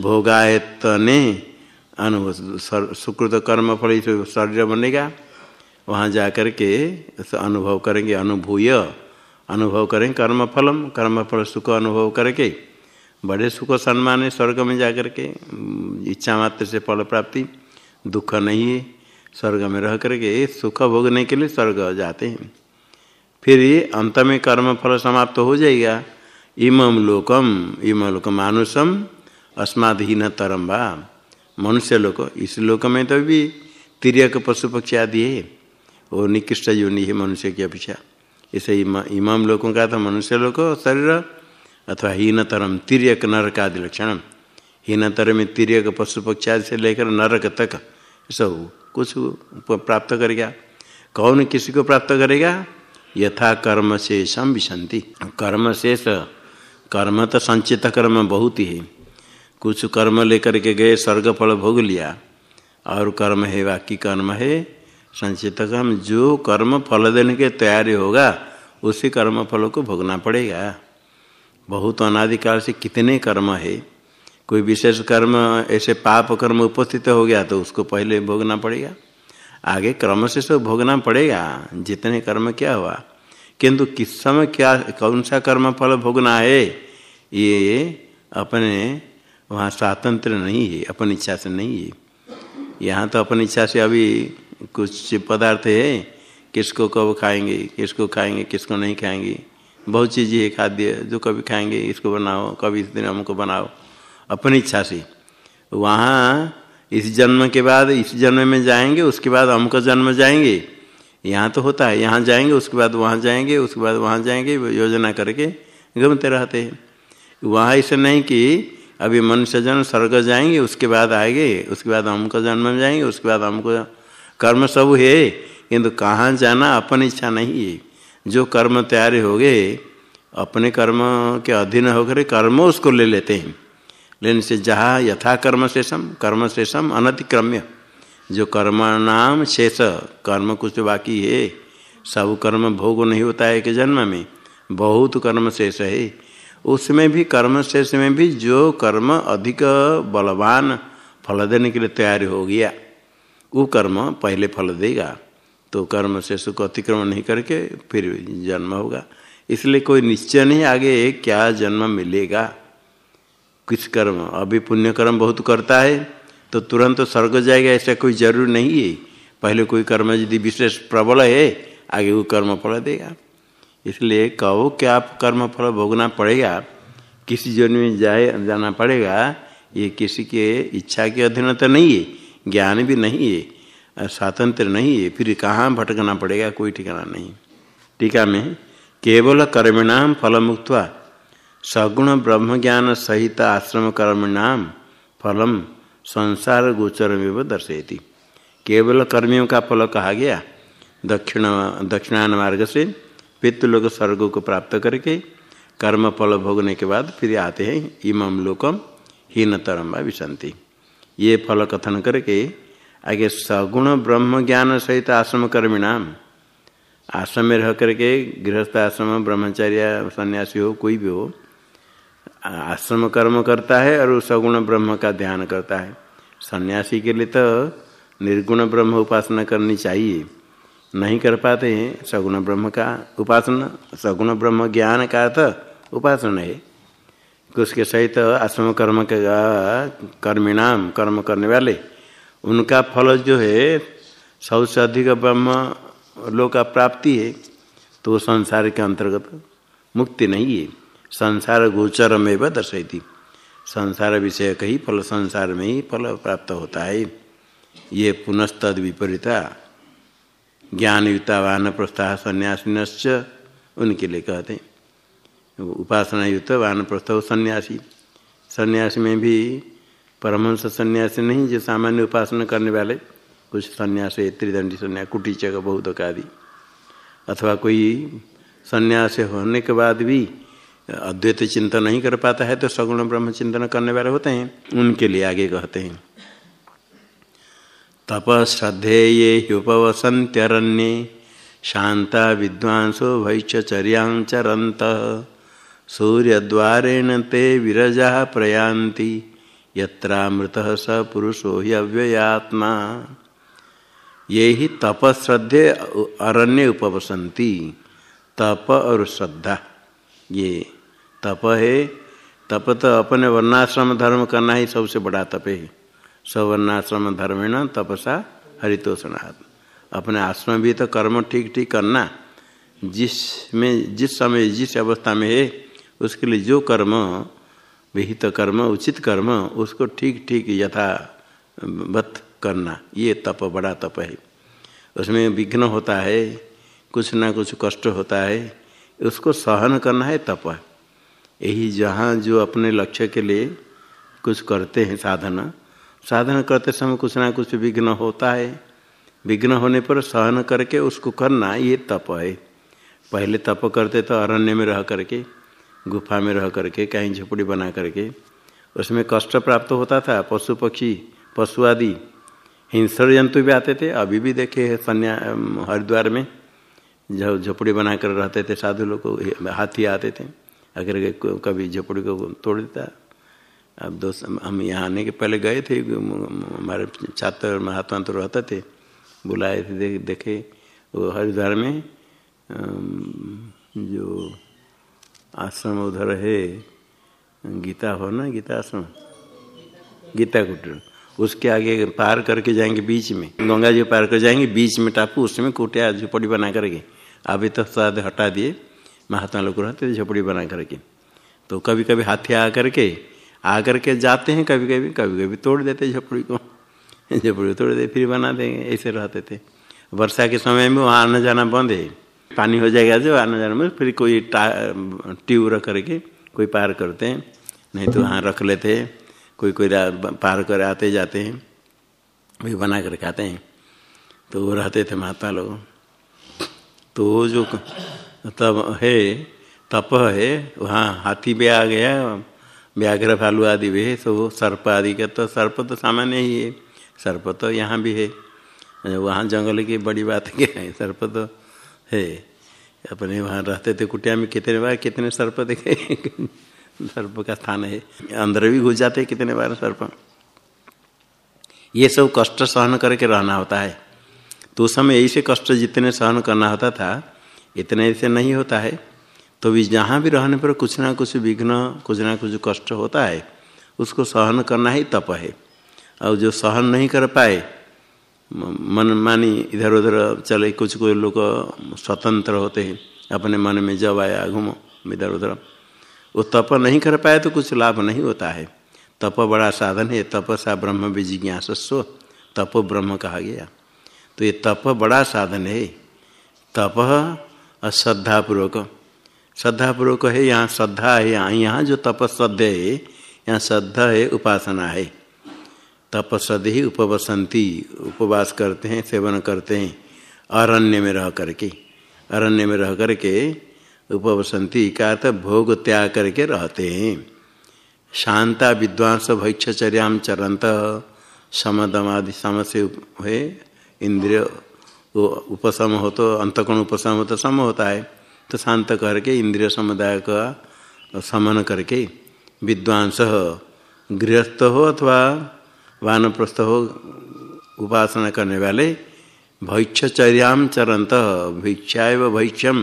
भोगायतने अनुभव सुकृत कर्म फल शरीर बनेगा। वहाँ जाकर के अनुभव करेंगे, अनुभूय। अनुभव करें कर्म फलम, कर्म फल सुख अनुभव करके। बड़े सुख सम्मान है स्वर्ग में जाकर के इच्छा मात्र से फल प्राप्ति, दुख नहीं है। स्वर्ग में रह करके सुख भोगने के लिए स्वर्ग जाते हैं। फिर अंत में कर्म फल समाप्त हो जाएगा। इमम लोकम, इम लोकम मानुषम अस्माधीन तरम्बा मनुष्य लोक इस लोक में तो भी तिरक पशु पक्षी आदि है। वो निकृष्ट योनि है मनुष्य की अपेक्षा। इसे इमाम लोगों का तो मनुष्य लोग शरीर, अथवा हीनतरम तिरक नरक आदि लक्षण हीनतर में तिरक पशु पक्षी आदि से लेकर नरक तक, सब कुछ प्राप्त करेगा। कौन किसी को प्राप्त करेगा? यथा कर्म शेषम विशंति। कर्म शेष, कर्म तो संचित कर्म बहुत ही है। कुछ कर्म लेकर के गए स्वर्ग फल भोग लिया। और कर्म है बाकी कर्म है संचित कर्म जो कर्म फल देने के तैयारी होगा, उसी कर्म फलों को भोगना पड़ेगा। बहुत अनादिकाल से कितने कर्म है। कोई विशेष कर्म, ऐसे पाप कर्म उपस्थित हो गया तो उसको पहले भोगना पड़ेगा। आगे क्रम से सब भोगना पड़ेगा, जितने कर्म क्या हुआ। किंतु किस समय क्या, कौन सा कर्म फल भोगना है, ये अपने वहाँ स्वातंत्र नहीं है, अपनी इच्छा से नहीं है। यहाँ तो अपनी इच्छा से अभी कुछ पदार्थ है, किसको कब खाएँगे, किसको खाएँगे, किसको नहीं खाएँगे। बहुत चीज़ें है, खाद्य जो कभी खाएँगे, इसको बनाओ, कभी इस दिन हमको बनाओ। अपनी इच्छा से। वहाँ इस जन्म के बाद, इस जन्म में जाएँगे, उसके बाद हमक जन्म जाएँगे। यहाँ तो होता है, यहाँ जाएँगे, उसके बाद वहाँ जाएँगे, उसके बाद वहाँ जाएँगे, योजना करके घूमते रहते हैं। वहाँ ऐसे नहीं कि अभी मनुष्य जन्म स्वर्ग जाएँगे, उसके बाद आएँगे, उसके बाद हमको जन्म जाएँगे, उसके बाद हमको कर्म सब है किंतु कहाँ जाना? अपनी इच्छा नहीं है। जो कर्म तैयार हो गए, अपने कर्म के अधीन होकर कर्म उसको ले लेते हैं। लेने से जहाँ यथा कर्म शेषम कर्म शेषम अनतिक्रम्य। जो कर्म नाम शेष, कर्म कुछ बाकी है। सब कर्म भोग नहीं होता है कि जन्म में। बहुत कर्म शेष है। उसमें भी कर्म शेष में भी जो कर्म अधिक बलवान फल देने के लिए तैयार हो गया, वो कर्म पहले फल देगा तो कर्म शेष को अतिक्रमण नहीं करके फिर जन्म होगा। इसलिए कोई निश्चय नहीं आगे क्या जन्म मिलेगा। किस कर्म, अभी पुण्य कर्म बहुत करता है तो तुरंत तो स्वर्ग जाएगा, ऐसा कोई ज़रूर नहीं है। पहले कोई कर्म यदि विशेष प्रबल है, आगे वो कर्म फल देगा। इसलिए कहो कि आप कर्म फल भोगना पड़ेगा, किसी जन्म में जाए, जाना पड़ेगा, ये किसी के इच्छा के अधीन तो नहीं है, ज्ञान भी नहीं है, स्वातंत्र नहीं है, फिर कहाँ भटकना पड़ेगा, कोई ठिकाना नहीं। टीका में, केवल कर्मिणाम फल मुक्त सगुण ब्रह्म ज्ञान सहित आश्रम कर्मणाम फलम संसार गोचर में दर्शयती। केवल कर्मियों का फल कहा गया, दक्षिण दक्षिणान मार्ग से पितृलोक स्वर्ग को प्राप्त करके कर्म फल भोगने के बाद फिर आते हैं इमम लोकम हीन तरम्बा विशंति। ये फल कथन करके आगे सगुण ब्रह्म ज्ञान सहित आश्रम कर्मिणाम, आश्रम में रह करके गृहस्थ आश्रम, ब्रह्मचार्य, सन्यासी हो, कोई भी हो, आश्रम कर्म करता है और सगुण ब्रह्म का ध्यान करता है। सन्यासी के लिए तो निर्गुण ब्रह्म उपासना करनी चाहिए। नहीं कर पाते हैं। सगुण ब्रह्म का उपासना, सगुण ब्रह्म ज्ञान का तो उपासना है। उसके सहित आश्रम कर्म के कर्मिणाम, कर्म करने वाले, उनका फल जो है, सबसे अधिक ब्रह्म लोक का प्राप्ति है। तो संसार के अंतर्गत मुक्ति नहीं है। संसार गोचर में व दर्शयती। संसार विषय का ही फल, संसार में ही फल प्राप्त होता है। ये पुनस्तद विपरीता। ज्ञान युक्तावान प्रस्था संन्यासिनश्च उनके लिए कहते हैं। उपासना युक्त वान प्रस्थ सन्यासी। सन्यासी में भी परमहंस सन्यासी नहीं, जो सामान्य उपासना करने वाले, कुछ सन्यास है त्रिदंडी सन्यास, कुटीचक बहुत आदि अथवा कोई सन्यास होने के बाद भी अद्वैत चिंतन नहीं कर पाता है तो सगुण ब्रह्म चिंतन करने वाले होते हैं। उनके लिए आगे कहते हैं। तप श्रद्धेये ह्युपवसंत्यरण्ये शांता विद्वांसो भैश्चर्यांचरंत सूर्यद्वारेण ते विरजा प्रयांति यत्रामृत स पुरुषो ही अव्ययात्मा। ये ही तप श्रद्धे अरण्य उपवसंती तप और श्रद्धा। ये तप है, तप तो अपने वर्णाश्रम धर्म करना ही सबसे बड़ा तप है। सवर्णाश्रम धर्म तपसा हरितोषणात्। अपने आश्रम भी तो कर्म ठीक ठीक करना जिसमें जिस समय, जिस अवस्था में है, उसके लिए जो कर्म, विहित कर्म, उचित कर्म, उसको ठीक ठीक यथा, बत करना, ये तप, बड़ा तप है। उसमें विघ्न होता है, कुछ ना कुछ कष्ट होता है, उसको सहन करना है तप। यही जहाँ जो अपने लक्ष्य के लिए कुछ करते हैं साधना साधन करते समय कुछ ना कुछ विघ्न होता है। विघ्न होने पर सहन करके उसको करना ये तप है। पहले तप करते तो अरण्य में रह करके, गुफा में रह करके, कहीं झोपड़ी बना करके, उसमें कष्ट प्राप्त होता था। पशु पक्षी, पशु आदि, हिंसर जंतु भी आते थे, अभी भी देखे सन्या हरिद्वार में, जब झोपड़ी बनाकर रहते थे, साधु लोग हाथी आते थे, अगर कभी झोपड़ी को तोड़ देता अब दोस्त हम यहाँ आने के पहले गए थे हमारे छात्र महात्मा तो रहते थे बुलाए थे देख, देखे वो हरिद्वार में जो आश्रम उधर है गीता हो ना गीता आश्रम? गीता कुटीर। उसके आगे पार करके जाएँगे बीच में। गंगा जी पार कर जाएँगे बीच में टापू उसमें कुटिया झोपड़ी बना करके। अभी तो शायद हटा दिए महात्मा लोग रहते झोपड़ी बना करके। तो कभी कभी हाथी आ करके आकर के जाते हैं कभी कभी कभी कभी तोड़ देते झोपड़ी को। झोपड़ी तोड़ दे, फिर बना देंगे, ऐसे रहते थे। वर्षा के समय में वहाँ आना जाना बंद है। पानी हो जाएगा जो आना जाना में फिर कोई ट्यूब रख करके कोई पार करते हैं, नहीं तो वहाँ रख लेते हैं। कोई कोई पार कर आते जाते हैं वही बना कर खाते हैं। तो वो रहते थे महात्मा लोग। तो वो जो तब है, तप है, वहाँ हाथी भी आ गया व्याघ्र भालू आदि भी है तो सर्प आदि का तो सर्प तो सामान्य ही है। सर्प तो यहाँ भी है। वहाँ जंगल की बड़ी बात क्या है? सर्प तो है। अपने वहाँ रहते थे कुटिया में कितने बार, कितने सर्प देखे? सर्प का स्थान है। अंदर भी घुस जाते कितने बार सर्प। ये सब कष्ट सहन करके रहना होता है। तो उस समय ऐसे कष्ट जितने सहन करना होता था, इतने ऐसे नहीं होता है। तो भी जहाँ भी रहने पर कुछ ना कुछ विघ्न, कुछ ना कुछ कष्ट होता है। उसको सहन करना ही तप है। और जो सहन नहीं कर पाए मन मानी इधर उधर चले, कुछ कोई लोग स्वतंत्र होते हैं, अपने मन में जब आया घूमो इधर उधर, वो तप नहीं कर पाए तो कुछ लाभ नहीं होता है। तप बड़ा साधन है तपसा ब्रह्म विजिज्ञासस्व, तप ब्रह्म कहा गया। तो ये तप बड़ा साधन है। तप अश्रद्धापूर्वक श्रद्धापूर्वक है यहाँ श्रद्धा है, यहाँ यहाँ जो तपस्द है, यहाँ श्रद्धा है, उपासना है। तपस्द ही उपवसंती, उपवास करते हैं, सेवन करते हैं, अरण्य में रह करके। अरण्य में रह करके उपवसंती का अर्थ भोग त्याग करके रहते हैं। शांता, विद्वांस, भैक्षचर्याम, चरंत, समदमादि सम से है, इंद्रिय उपसम हो तो अंतकोण उपशम हो तो सम होता है। तो शांत करके इंद्रिय समुदाय का समन करके विद्वांस गृहस्थ हो अथवा वानप्रस्थ हो उपासना करने वाले भैक्षचर्याम चरंत भिक्षा एवं भैक्षम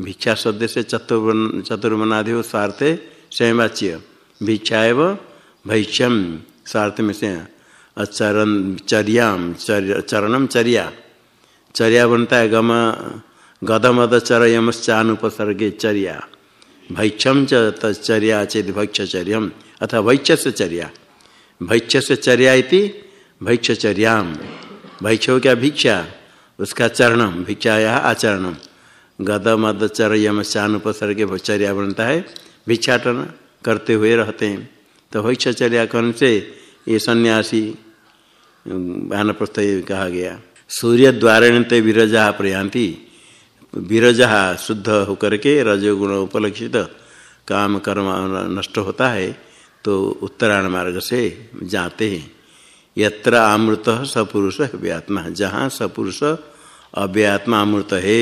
भिक्षा शब्द से चतुर्वन चतुर्वनादि हो स्वार्थे स्वयंवाच्य भिक्षा एवं भैक्षम स्वार्थ में से चरण चर्याम चर, चरणम चर्या। चर्या बनता है गम गदमद चर यमश्चानुपसर्गे चर्या भैक्षम चर्या चेत भैक्षचर्यम अथवा भैक्ष से चर्या। भैक्ष से चर्या इति भैक्ष क्या भिक्षा? उसका चरणम भिक्षा या आचरणम। गद मद चर यमश्चानुपसर्गे भैचर्या बनता है। भिक्षाटन करते हुए रहते हैं। तो भैक्षचर्या करने से ये सन्यासी वानप्रस्थ कहा गया। सूर्य द्वारण ते विरजा प्रयांति विरजा शुद्ध होकर के रजोगुण उपलक्षित काम कर्म नष्ट होता है तो उत्तरायण मार्ग से जाते हैं। यत्र अमृत सपुरुष व्यात्मा जहाँ सपुरुष अव्यात्मा अमृत है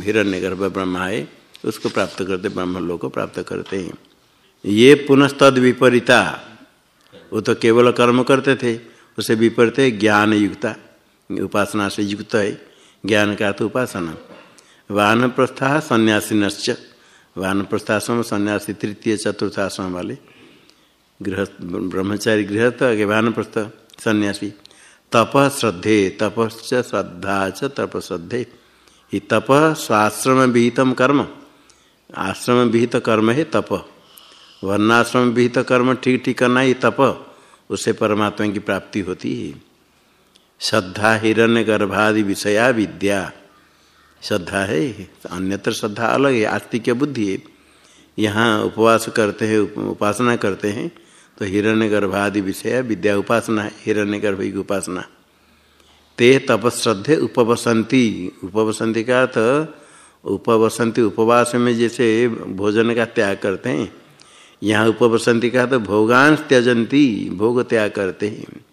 हिरण्य गर्भ ब्रह्मा है, उसको प्राप्त करते ब्रह्म लोग को प्राप्त करते हैं। ये पुनस्तद विपरीता, वो तो केवल कर्म करते थे, उसे विपरीत है ज्ञान युक्ता उपासना से युक्त है, ज्ञान का तो उपासना। वान प्रस्था सन्यासीनश्च। वान प्रस्थाश्रम सन्यासी तृतीय चतुर्थ आश्रम वाले। गृह ब्रह्मचारी गृह तो वान प्रस्थ सन्यासी। तप श्रद्धे, तपश्च श्रद्धा च तप श्रद्धे ही तप स्वाश्रम विहितम कर्म। आश्रम विहित कर्म है तप। वर्णाश्रम विहित कर्म ठीक ठीक करना ही तप। उससे परमात्मा की प्राप्ति होती है। श्रद्धा, हिरण्य गर्भादि विषया विद्या। श्रद्धा है अन्यत्र श्रद्धा अलग है, आस्तिक बुद्धि है। यहाँ उपवास करते हैं उपासना करते हैं तो हिरण्य गर्भादि विषय विद्या उपासना है हिरण्य गर्भ की उपासना। ते तपश्रद्धे उपवसंती। उपवसंती का अर्थ, उपवसंती उपवास में जैसे भोजन का त्याग करते हैं, यहाँ उपवसंती का तो भोगांश त्यजंती, भोग त्याग करते हैं।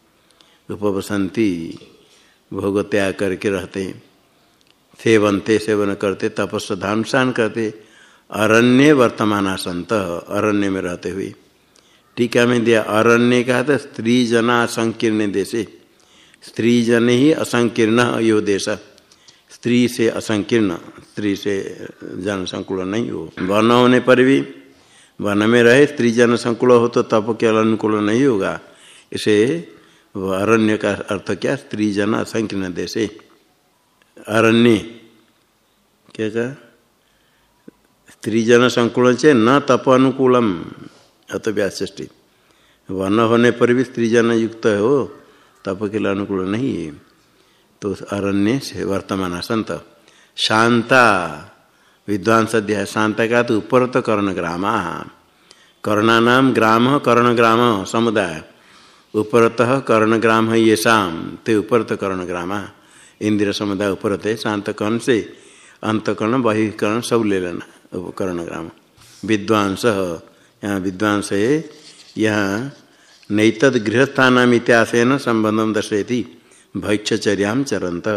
उपवसंती, भोग त्याग करके रहते हैं। सेवनते सेवन करते तपस्व धानुष्ठान करते। अरण्य वर्तमान संत अरण्य में रहते हुए। टीका में दिया, अरण्य कहा था, स्त्री जना असंकीर्ण देशे। स्त्री जन ही असंकीर्ण, यो देश। स्त्री से असंकीर्ण, स्त्री से जन संकुल नहीं हो। वन होने पर भी वन में रहे, स्त्री जन संकुल हो तो तप के अनुकूल नहीं होगा। इसे अरण्य का अर्थ क्या? स्त्री जन असंकीर्ण देशे। अरण्य। क्या कहा? स्त्री जन संकुल से न तप अनुकूलम अत व्याष्टि वन होने पर भी स्त्री जन युक्त हो तप के लिए अनुकूल नहीं है। तो अरण्य से वर्तमान संत शांता। विद्वांस अध्याय। शांता का तो उपरत कर्ण ग्राम। कर्णा नाम ग्राम कर्ण ग्राम समुदाय। उपरत कर्ण ग्राम है ये शाम। ते उपरत कर्ण ग्राम। इंद्र समुदाय उपरत है, शांत कर्ण से अंतकर्ण बहिकर्ण सब ले लेना कर्ण ग्राम। विद्वांस, यहाँ विद्वांस है, यहाँ नैतद गृहस्थान इतिहासन संबंधम दर्शयती। भैक्षचर्याम चरंत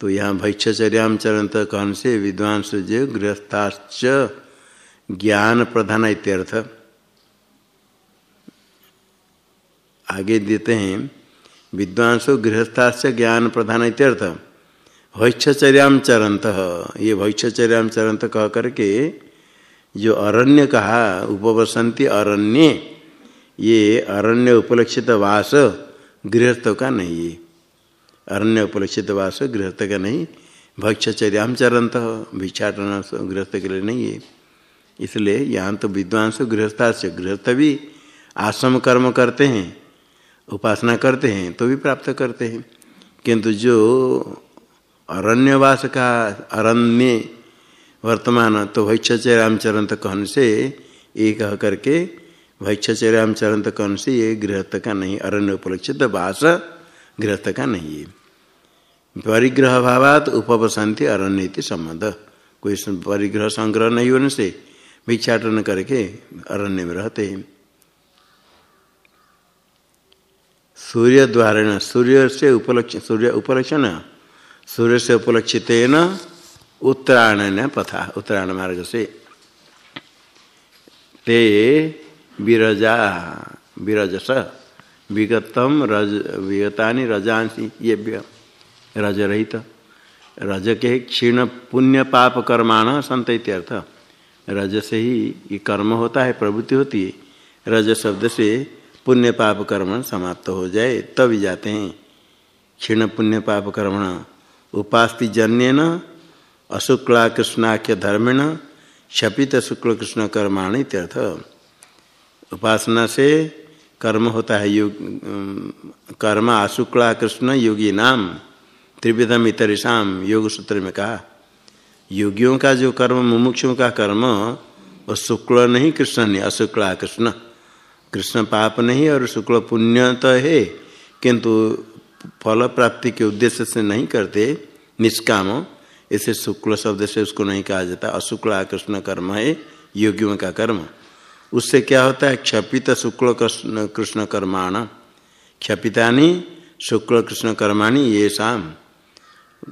तो यहाँ भैक्षचर्याम चरंत कहन से विद्वांस जो गृहस्थाश्च ज्ञान प्रधान इत्यर्थ। आगे देते हैं विद्वांसो गृहस्थाश्च ज्ञान प्रधान इत्यर्थ भैक्षचर्याम चरंत ये भैक्षचर्याम चरंत कह करके, जो अरण्य कहा उपवसंती अरण्य, ये अरण्य उपलक्षित वास गृहस्थ का नहीं। है अरण्य उपलक्षित वास गृहस्थ का नहीं भक्षचर्याम चरंत भिक्षाटन गृहस्थ के लिए नहीं। है इसलिए यहाँ तो विद्वांस गृहस्था से गृहस्थ भी आश्रम कर्म करते हैं। उपासना करते हैं तो भी प्राप्त करते हैं। किंतु जो अरण्यवास का अरण्य वर्तमान तो भैक्षचय रामचरण कहन से ये कह करके भैक्षचय रामचरण कहन से ये गृहस्थ का नहीं, अरण्य उपलक्षित वास गृहस्थ का नहीं है। परिग्रह भावात उपवसंति अरण्य संबंध। कोई परिग्रह संग्रह नहीं होने से भिक्षाटन करके अरण्य में रहते हैं। सूर्य द्वारा सूर्य से उपलक्ष, सूर्य उपलक्षण सूर्य से उपलक्षित न उत्तरायण पथा, उत्तरायण मार्ग से ते विरजा, विरजस, विगतम रज विगता रजांसी ये रज रहित रज के क्षीण पुण्य पाप कर्माण संत रज से ही ये कर्म होता है, प्रवृत्ति होती है। रज शब्द से पुण्य पाप कर्म समाप्त हो जाए, तब जाते हैं। क्षीण पुण्य पाप कर्मण उपास्ति जन्य न अशुक्ला कृष्णाख्य धर्मेण क्षपित शुक्ल कृष्ण कर्माण इत्यर्थ। उपासना से कर्म होता है योग कर्म अशुक्ला कृष्ण योगी नाम त्रिविधम इतरिशाम योग सूत्र में कहा। योगियों का जो कर्म, मुमुक्षों का कर्म, वो शुक्ल नहीं कृष्ण नहीं अशुक्ला कृष्ण कृष्ण पाप नहीं और शुक्ल पुण्य तो है, किंतु फल प्राप्ति के उद्देश्य से नहीं करते, निष्काम। इसे शुक्ल शब्द से उसको नहीं कहा जाता। अशुक्ल आकृष्ण कर्म है, योगियों का कर्म। उससे क्या होता है? क्षपित शुक्ल कृष्ण कृष्ण कर्माण। क्षपितानी, शुक्ल कृष्ण कर्माणी ये शाम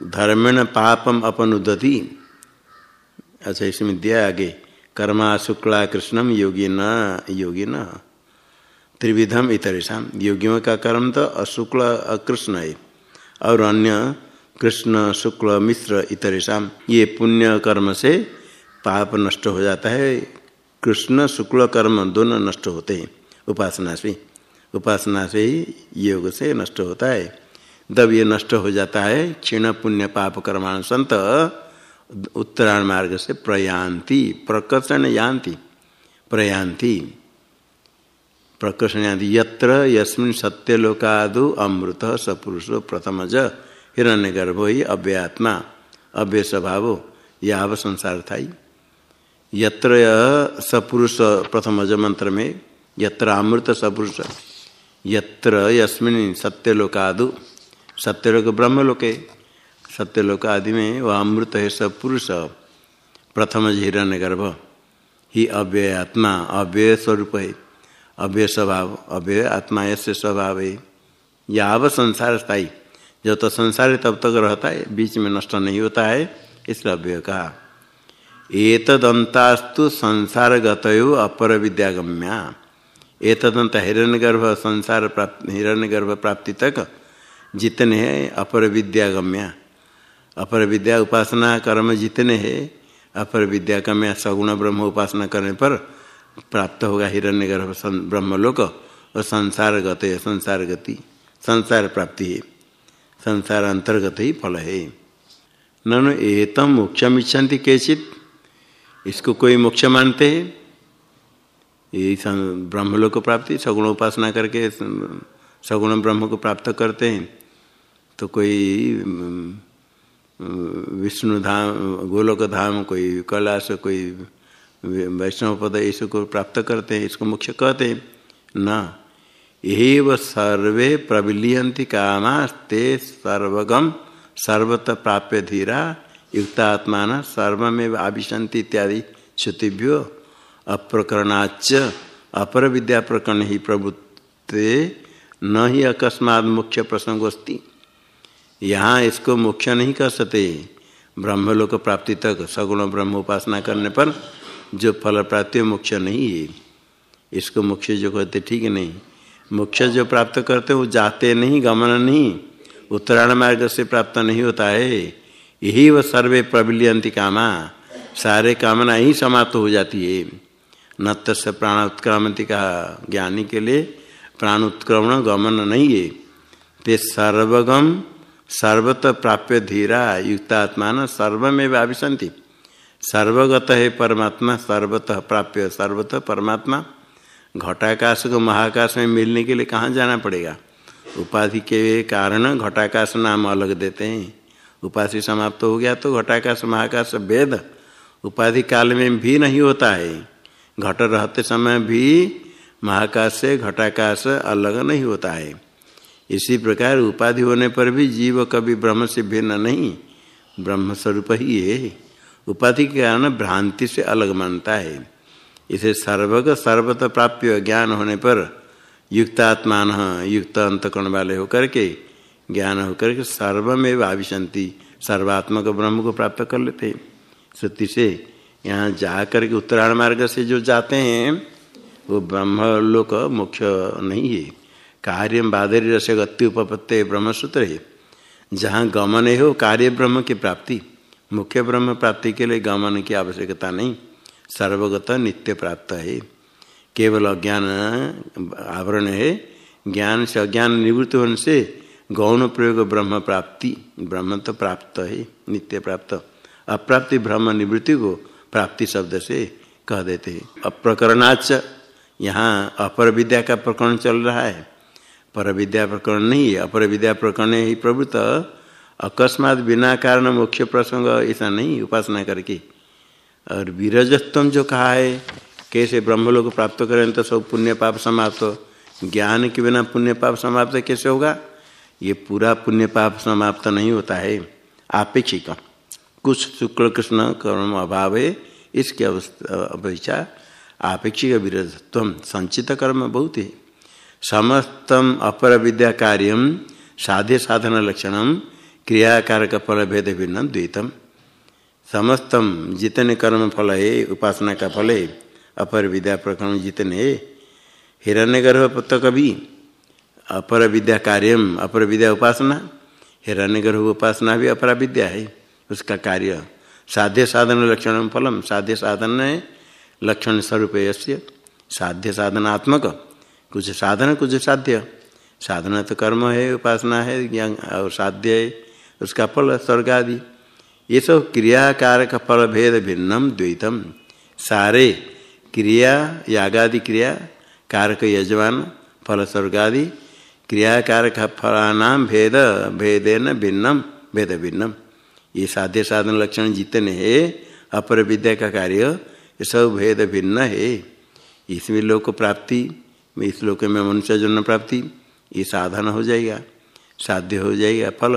धर्मेण पापम अपनुदति। अच्छा इसमें दिया आगे। कर्मा शुक्ला कृष्णम योगी न योगी न। त्रिविधम इतरेशा योगियों का कर्म तो अशुक्ल, अकृष्ण है। और अन्य कृष्ण, शुक्ल, मिश्र इतरेशा ये पुण्य कर्म से पाप नष्ट हो जाता है। कृष्ण, शुक्ल कर्म दोनों नष्ट होते हैं। उपासना से। उपासना से ही योग से नष्ट होता है। जब ये नष्ट हो जाता है। क्षीण पुण्य पाप कर्माण संत उत्तरायण मार्ग से प्रयांति प्रकर्षण यान्ति। प्रयांति प्रकर्षण यान्ति यत्र यस्मिन सत्यलोकादु अमृत सपुरुष प्रथमज। हिरण्य गर्भ ही अव्यात्मा। अव्य स्वभाव याव संसार था यत्र सपुरुष प्रथमज मंत्र में यत्र अमृत सपुरुष यत्र यस्मिन सत्यलोकादु। सत्यलोक ब्रह्मलोके। सत्यलोक आदि में वह अमृत है सपुरुष प्रथम हिरण्य गर्भ ही अव्यय आत्मा अव्यय स्वरूप है। अव्यय स्वभाव, अव्यय आत्मा ऐसे स्वभाव है। याव संसार स्थायी। जब तो संसार तब तक तो रहता है, बीच में नष्ट नहीं होता है, इसलिए अव्यय कहा। संसार गतयो अपर विद्यागम्या एतदंत हिरण्य गर्भ संसार प्राप्त हिरण्य गर्भ प्राप्ति तक जितने हैं अपर विद्यागम्या अपर विद्या उपासना कर्म जितने हैं अपर विद्या का मैं सगुण ब्रह्म उपासना करने पर प्राप्त होगा हिरण्य गर्भ ब्रह्मलोक और संसार गत है, संसार गति। संसार प्राप्ति है। संसार अंतर्गत ही फल है। ननु एतम मोक्षम इच्छन्ति केचित। इसको कोई मोक्ष मानते हैं? ये ब्रह्मलोक प्राप्ति, सगुण उपासना करके सगुण ब्रह्म को प्राप्त करते हैं। तो कोई विष्णु धाम, गोलोक धाम, कोई कैलाश, कोई वैष्णव पद इसको प्राप्त करते हैं, इसको मुख्य कहते हैं। न। यही व सर्वे प्रविलियंति कामास्ते सर्वगम सर्वत प्राप्य धीरा युक्तात्मा सर्वमेव आविशंति इत्यादि श्रुतिभ्यो। अप्रकरणाच अपर विद्या प्रकरण ही प्रभुत्व न ही अकस्मात मुख्य प्रसंगोस्ती यहाँ इसको मुख्य नहीं कर सकते। ब्रह्मलोक प्राप्ति तक सगुण ब्रह्म उपासना करने पर जो फल प्राप्ति मोक्ष नहीं है। इसको मोक्ष जो कहते, ठीक नहीं? मोक्ष जो प्राप्त करते वो जाते नहीं, गमन नहीं। उत्तरायण मार्ग से प्राप्त नहीं होता है। यही वह सर्वे प्रबिलियंती कामा। सारे कामना ही समाप्त हो जाती है। न तस् प्राण उत्क्रामंती का ज्ञानी के लिए प्राण उत्क्रमण, गमन नहीं है। ते सर्वगम, सर्वत प्राप्य धीरा युक्तात्मा सर्वमेव आविशंति सर्वगत है परमात्मा, सर्वतः प्राप्य सर्वतः परमात्मा। घटाकाश को महाकाश में मिलने के लिए कहाँ जाना पड़ेगा? उपाधि के कारण घटाकाश नाम अलग देते हैं। उपाधि समाप्त हो गया तो घटाकाश, महाकाश वेद उपाधि काल में भी नहीं होता है। घट रहते समय भी महाकाश से घटाकाश अलग नहीं होता है। इसी प्रकार उपाधि होने पर भी जीव कभी ब्रह्म से भिन्न नहीं। ब्रह्म स्वरूप ही है। उपाधि के कारण भ्रांति से अलग मानता है। इसे सर्वग सर्वत प्राप्य ज्ञान होने पर युक्त आत्मान युक्त अंतकरण वाले होकर के ज्ञान होकर के सर्वमेव आविशंति, सर्वात्मक ब्रह्म को प्राप्त कर लेते हैं। श्रुति से यहाँ जा कर के उत्तरायण मार्ग से जो जाते हैं, वो ब्रह्म लोक मुख्य नहीं है। कार्य बादरी रस गति उपपत्ति ब्रह्मसूत्र। है जहाँ गमन है हो कार्य ब्रह्म की प्राप्ति। मुख्य ब्रह्म प्राप्ति के लिए गमन की आवश्यकता नहीं। सर्वगत नित्य प्राप्त है। केवल अज्ञान, आवरण है। ज्ञान से अज्ञान निवृत्त होने से गौण प्रयोग ब्रह्म प्राप्ति, ब्रह्म तो प्राप्त है, नित्य प्राप्त। अप्राप्ति ब्रह्म निवृत्ति को प्राप्ति शब्द से कह देते हैं। अप्रकरणाच यहाँ अपर विद्या का प्रकरण चल रहा है। पर विद्या प्रकरण नहीं है अपर विद्या प्रकरण ही प्रवृत्त। अकस्मात बिना कारण मुख्य प्रसंग ऐसा नहीं, उपासना करके। और विरजत्व जो कहा है, कैसे ब्रह्म लोग प्राप्त करें तो सब पुण्य पाप समाप्त ज्ञान के बिना पुण्य पाप समाप्त कैसे होगा? ये पूरा पुण्य पाप समाप्त नहीं होता है। आपेक्षिक। कुछ शुक्ल कृष्ण कर्म अभाव है, इसकी अपेक्षा आपेक्षिक विरोधत्व संचित कर्म बहुत है। समस्तम अपर विद्या कार्य साध्य साधन लक्षण क्रियाकारक फल भेद भिन्न द्वैतम। समस्तम जितने कर्म फल है उपासना का फल है अपर विद्या प्रकरण जितने है हिरण्य गर्भ तक भी अपर विद्या कार्यम अपर विद्या उपासना हिरण्य गर्भ उपासना भी अपरा विद्या है। उसका कार्य साध्य साधन लक्षण फलम, साध्य साधन है, लक्षण स्वरूप साध्य साधनात्मक कुछ साधन, कुछ साध्य। साधना तो कर्म है, उपासना है, ज्ञान और साध्य है। उसका फल स्वर्ग आदि ये सब क्रियाकार का फल भेद भिन्नम द्वैतम सारे क्रिया यागादि क्रिया कारक यजमान फल स्वर्ग आदि क्रियाकार का फलानाम भेद भेदेन भिन्नम भेद भिन्नम ये साध्य साधन लक्षण जितने हैं अपर विद्या का कार्य ये सब भेद भिन्न है इसमें लोक प्राप्ति इस लोक में मनुष्य जन्म प्राप्ति ये साधन हो जाएगा साध्य हो जाएगा फल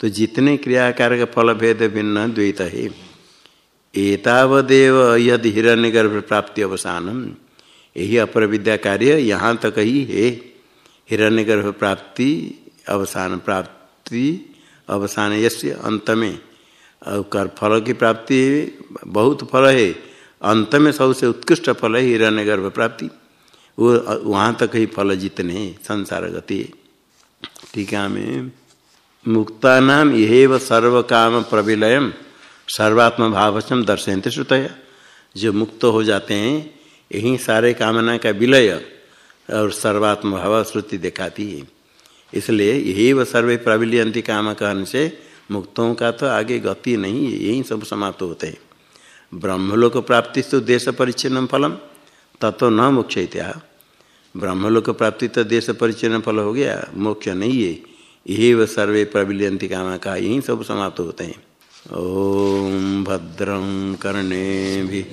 तो जितने क्रियाकार का फल भेद भिन्न द्वैत है। एतावदेव यद हिरण्य गर्भ प्राप्ति अवसानम। यही अपर विद्या कार्य यहाँ तक ही है। हिरण्य गर्भ प्राप्ति अवसान प्राप्ति अवसान यस्य अंत में कर फल की प्राप्ति बहुत फल है। अंत में सबसे उत्कृष्ट फल है हिरण्य गर्भ प्राप्ति। वो, वहाँ तक ही फल जितने संसार गति। है हमें मुक्ता नाम यह सर्व काम प्रविलयम सर्वात्म भावसम दर्शयते श्रुतया। जो मुक्त हो जाते हैं, यही सारे कामना का विलय और सर्वात्म भाव श्रुति दिखाती है। इसलिए यही वह सर्वे प्रविलियंती काम कहने से मुक्तों का तो आगे गति नहीं है, यही सब समाप्त होते हैं। ब्रह्मलोक प्राप्ति तो देश परिच्छिन्न फलम तत्व न मोक्ष इत्या ब्रह्मलोक प्राप्ति तो देश परिचन्न फल हो गया, मोक्ष नहीं है। यही वह सर्वे प्रबिलियंति काम का यही सब समाप्त होते हैं। ओम भद्रं कर्णे भी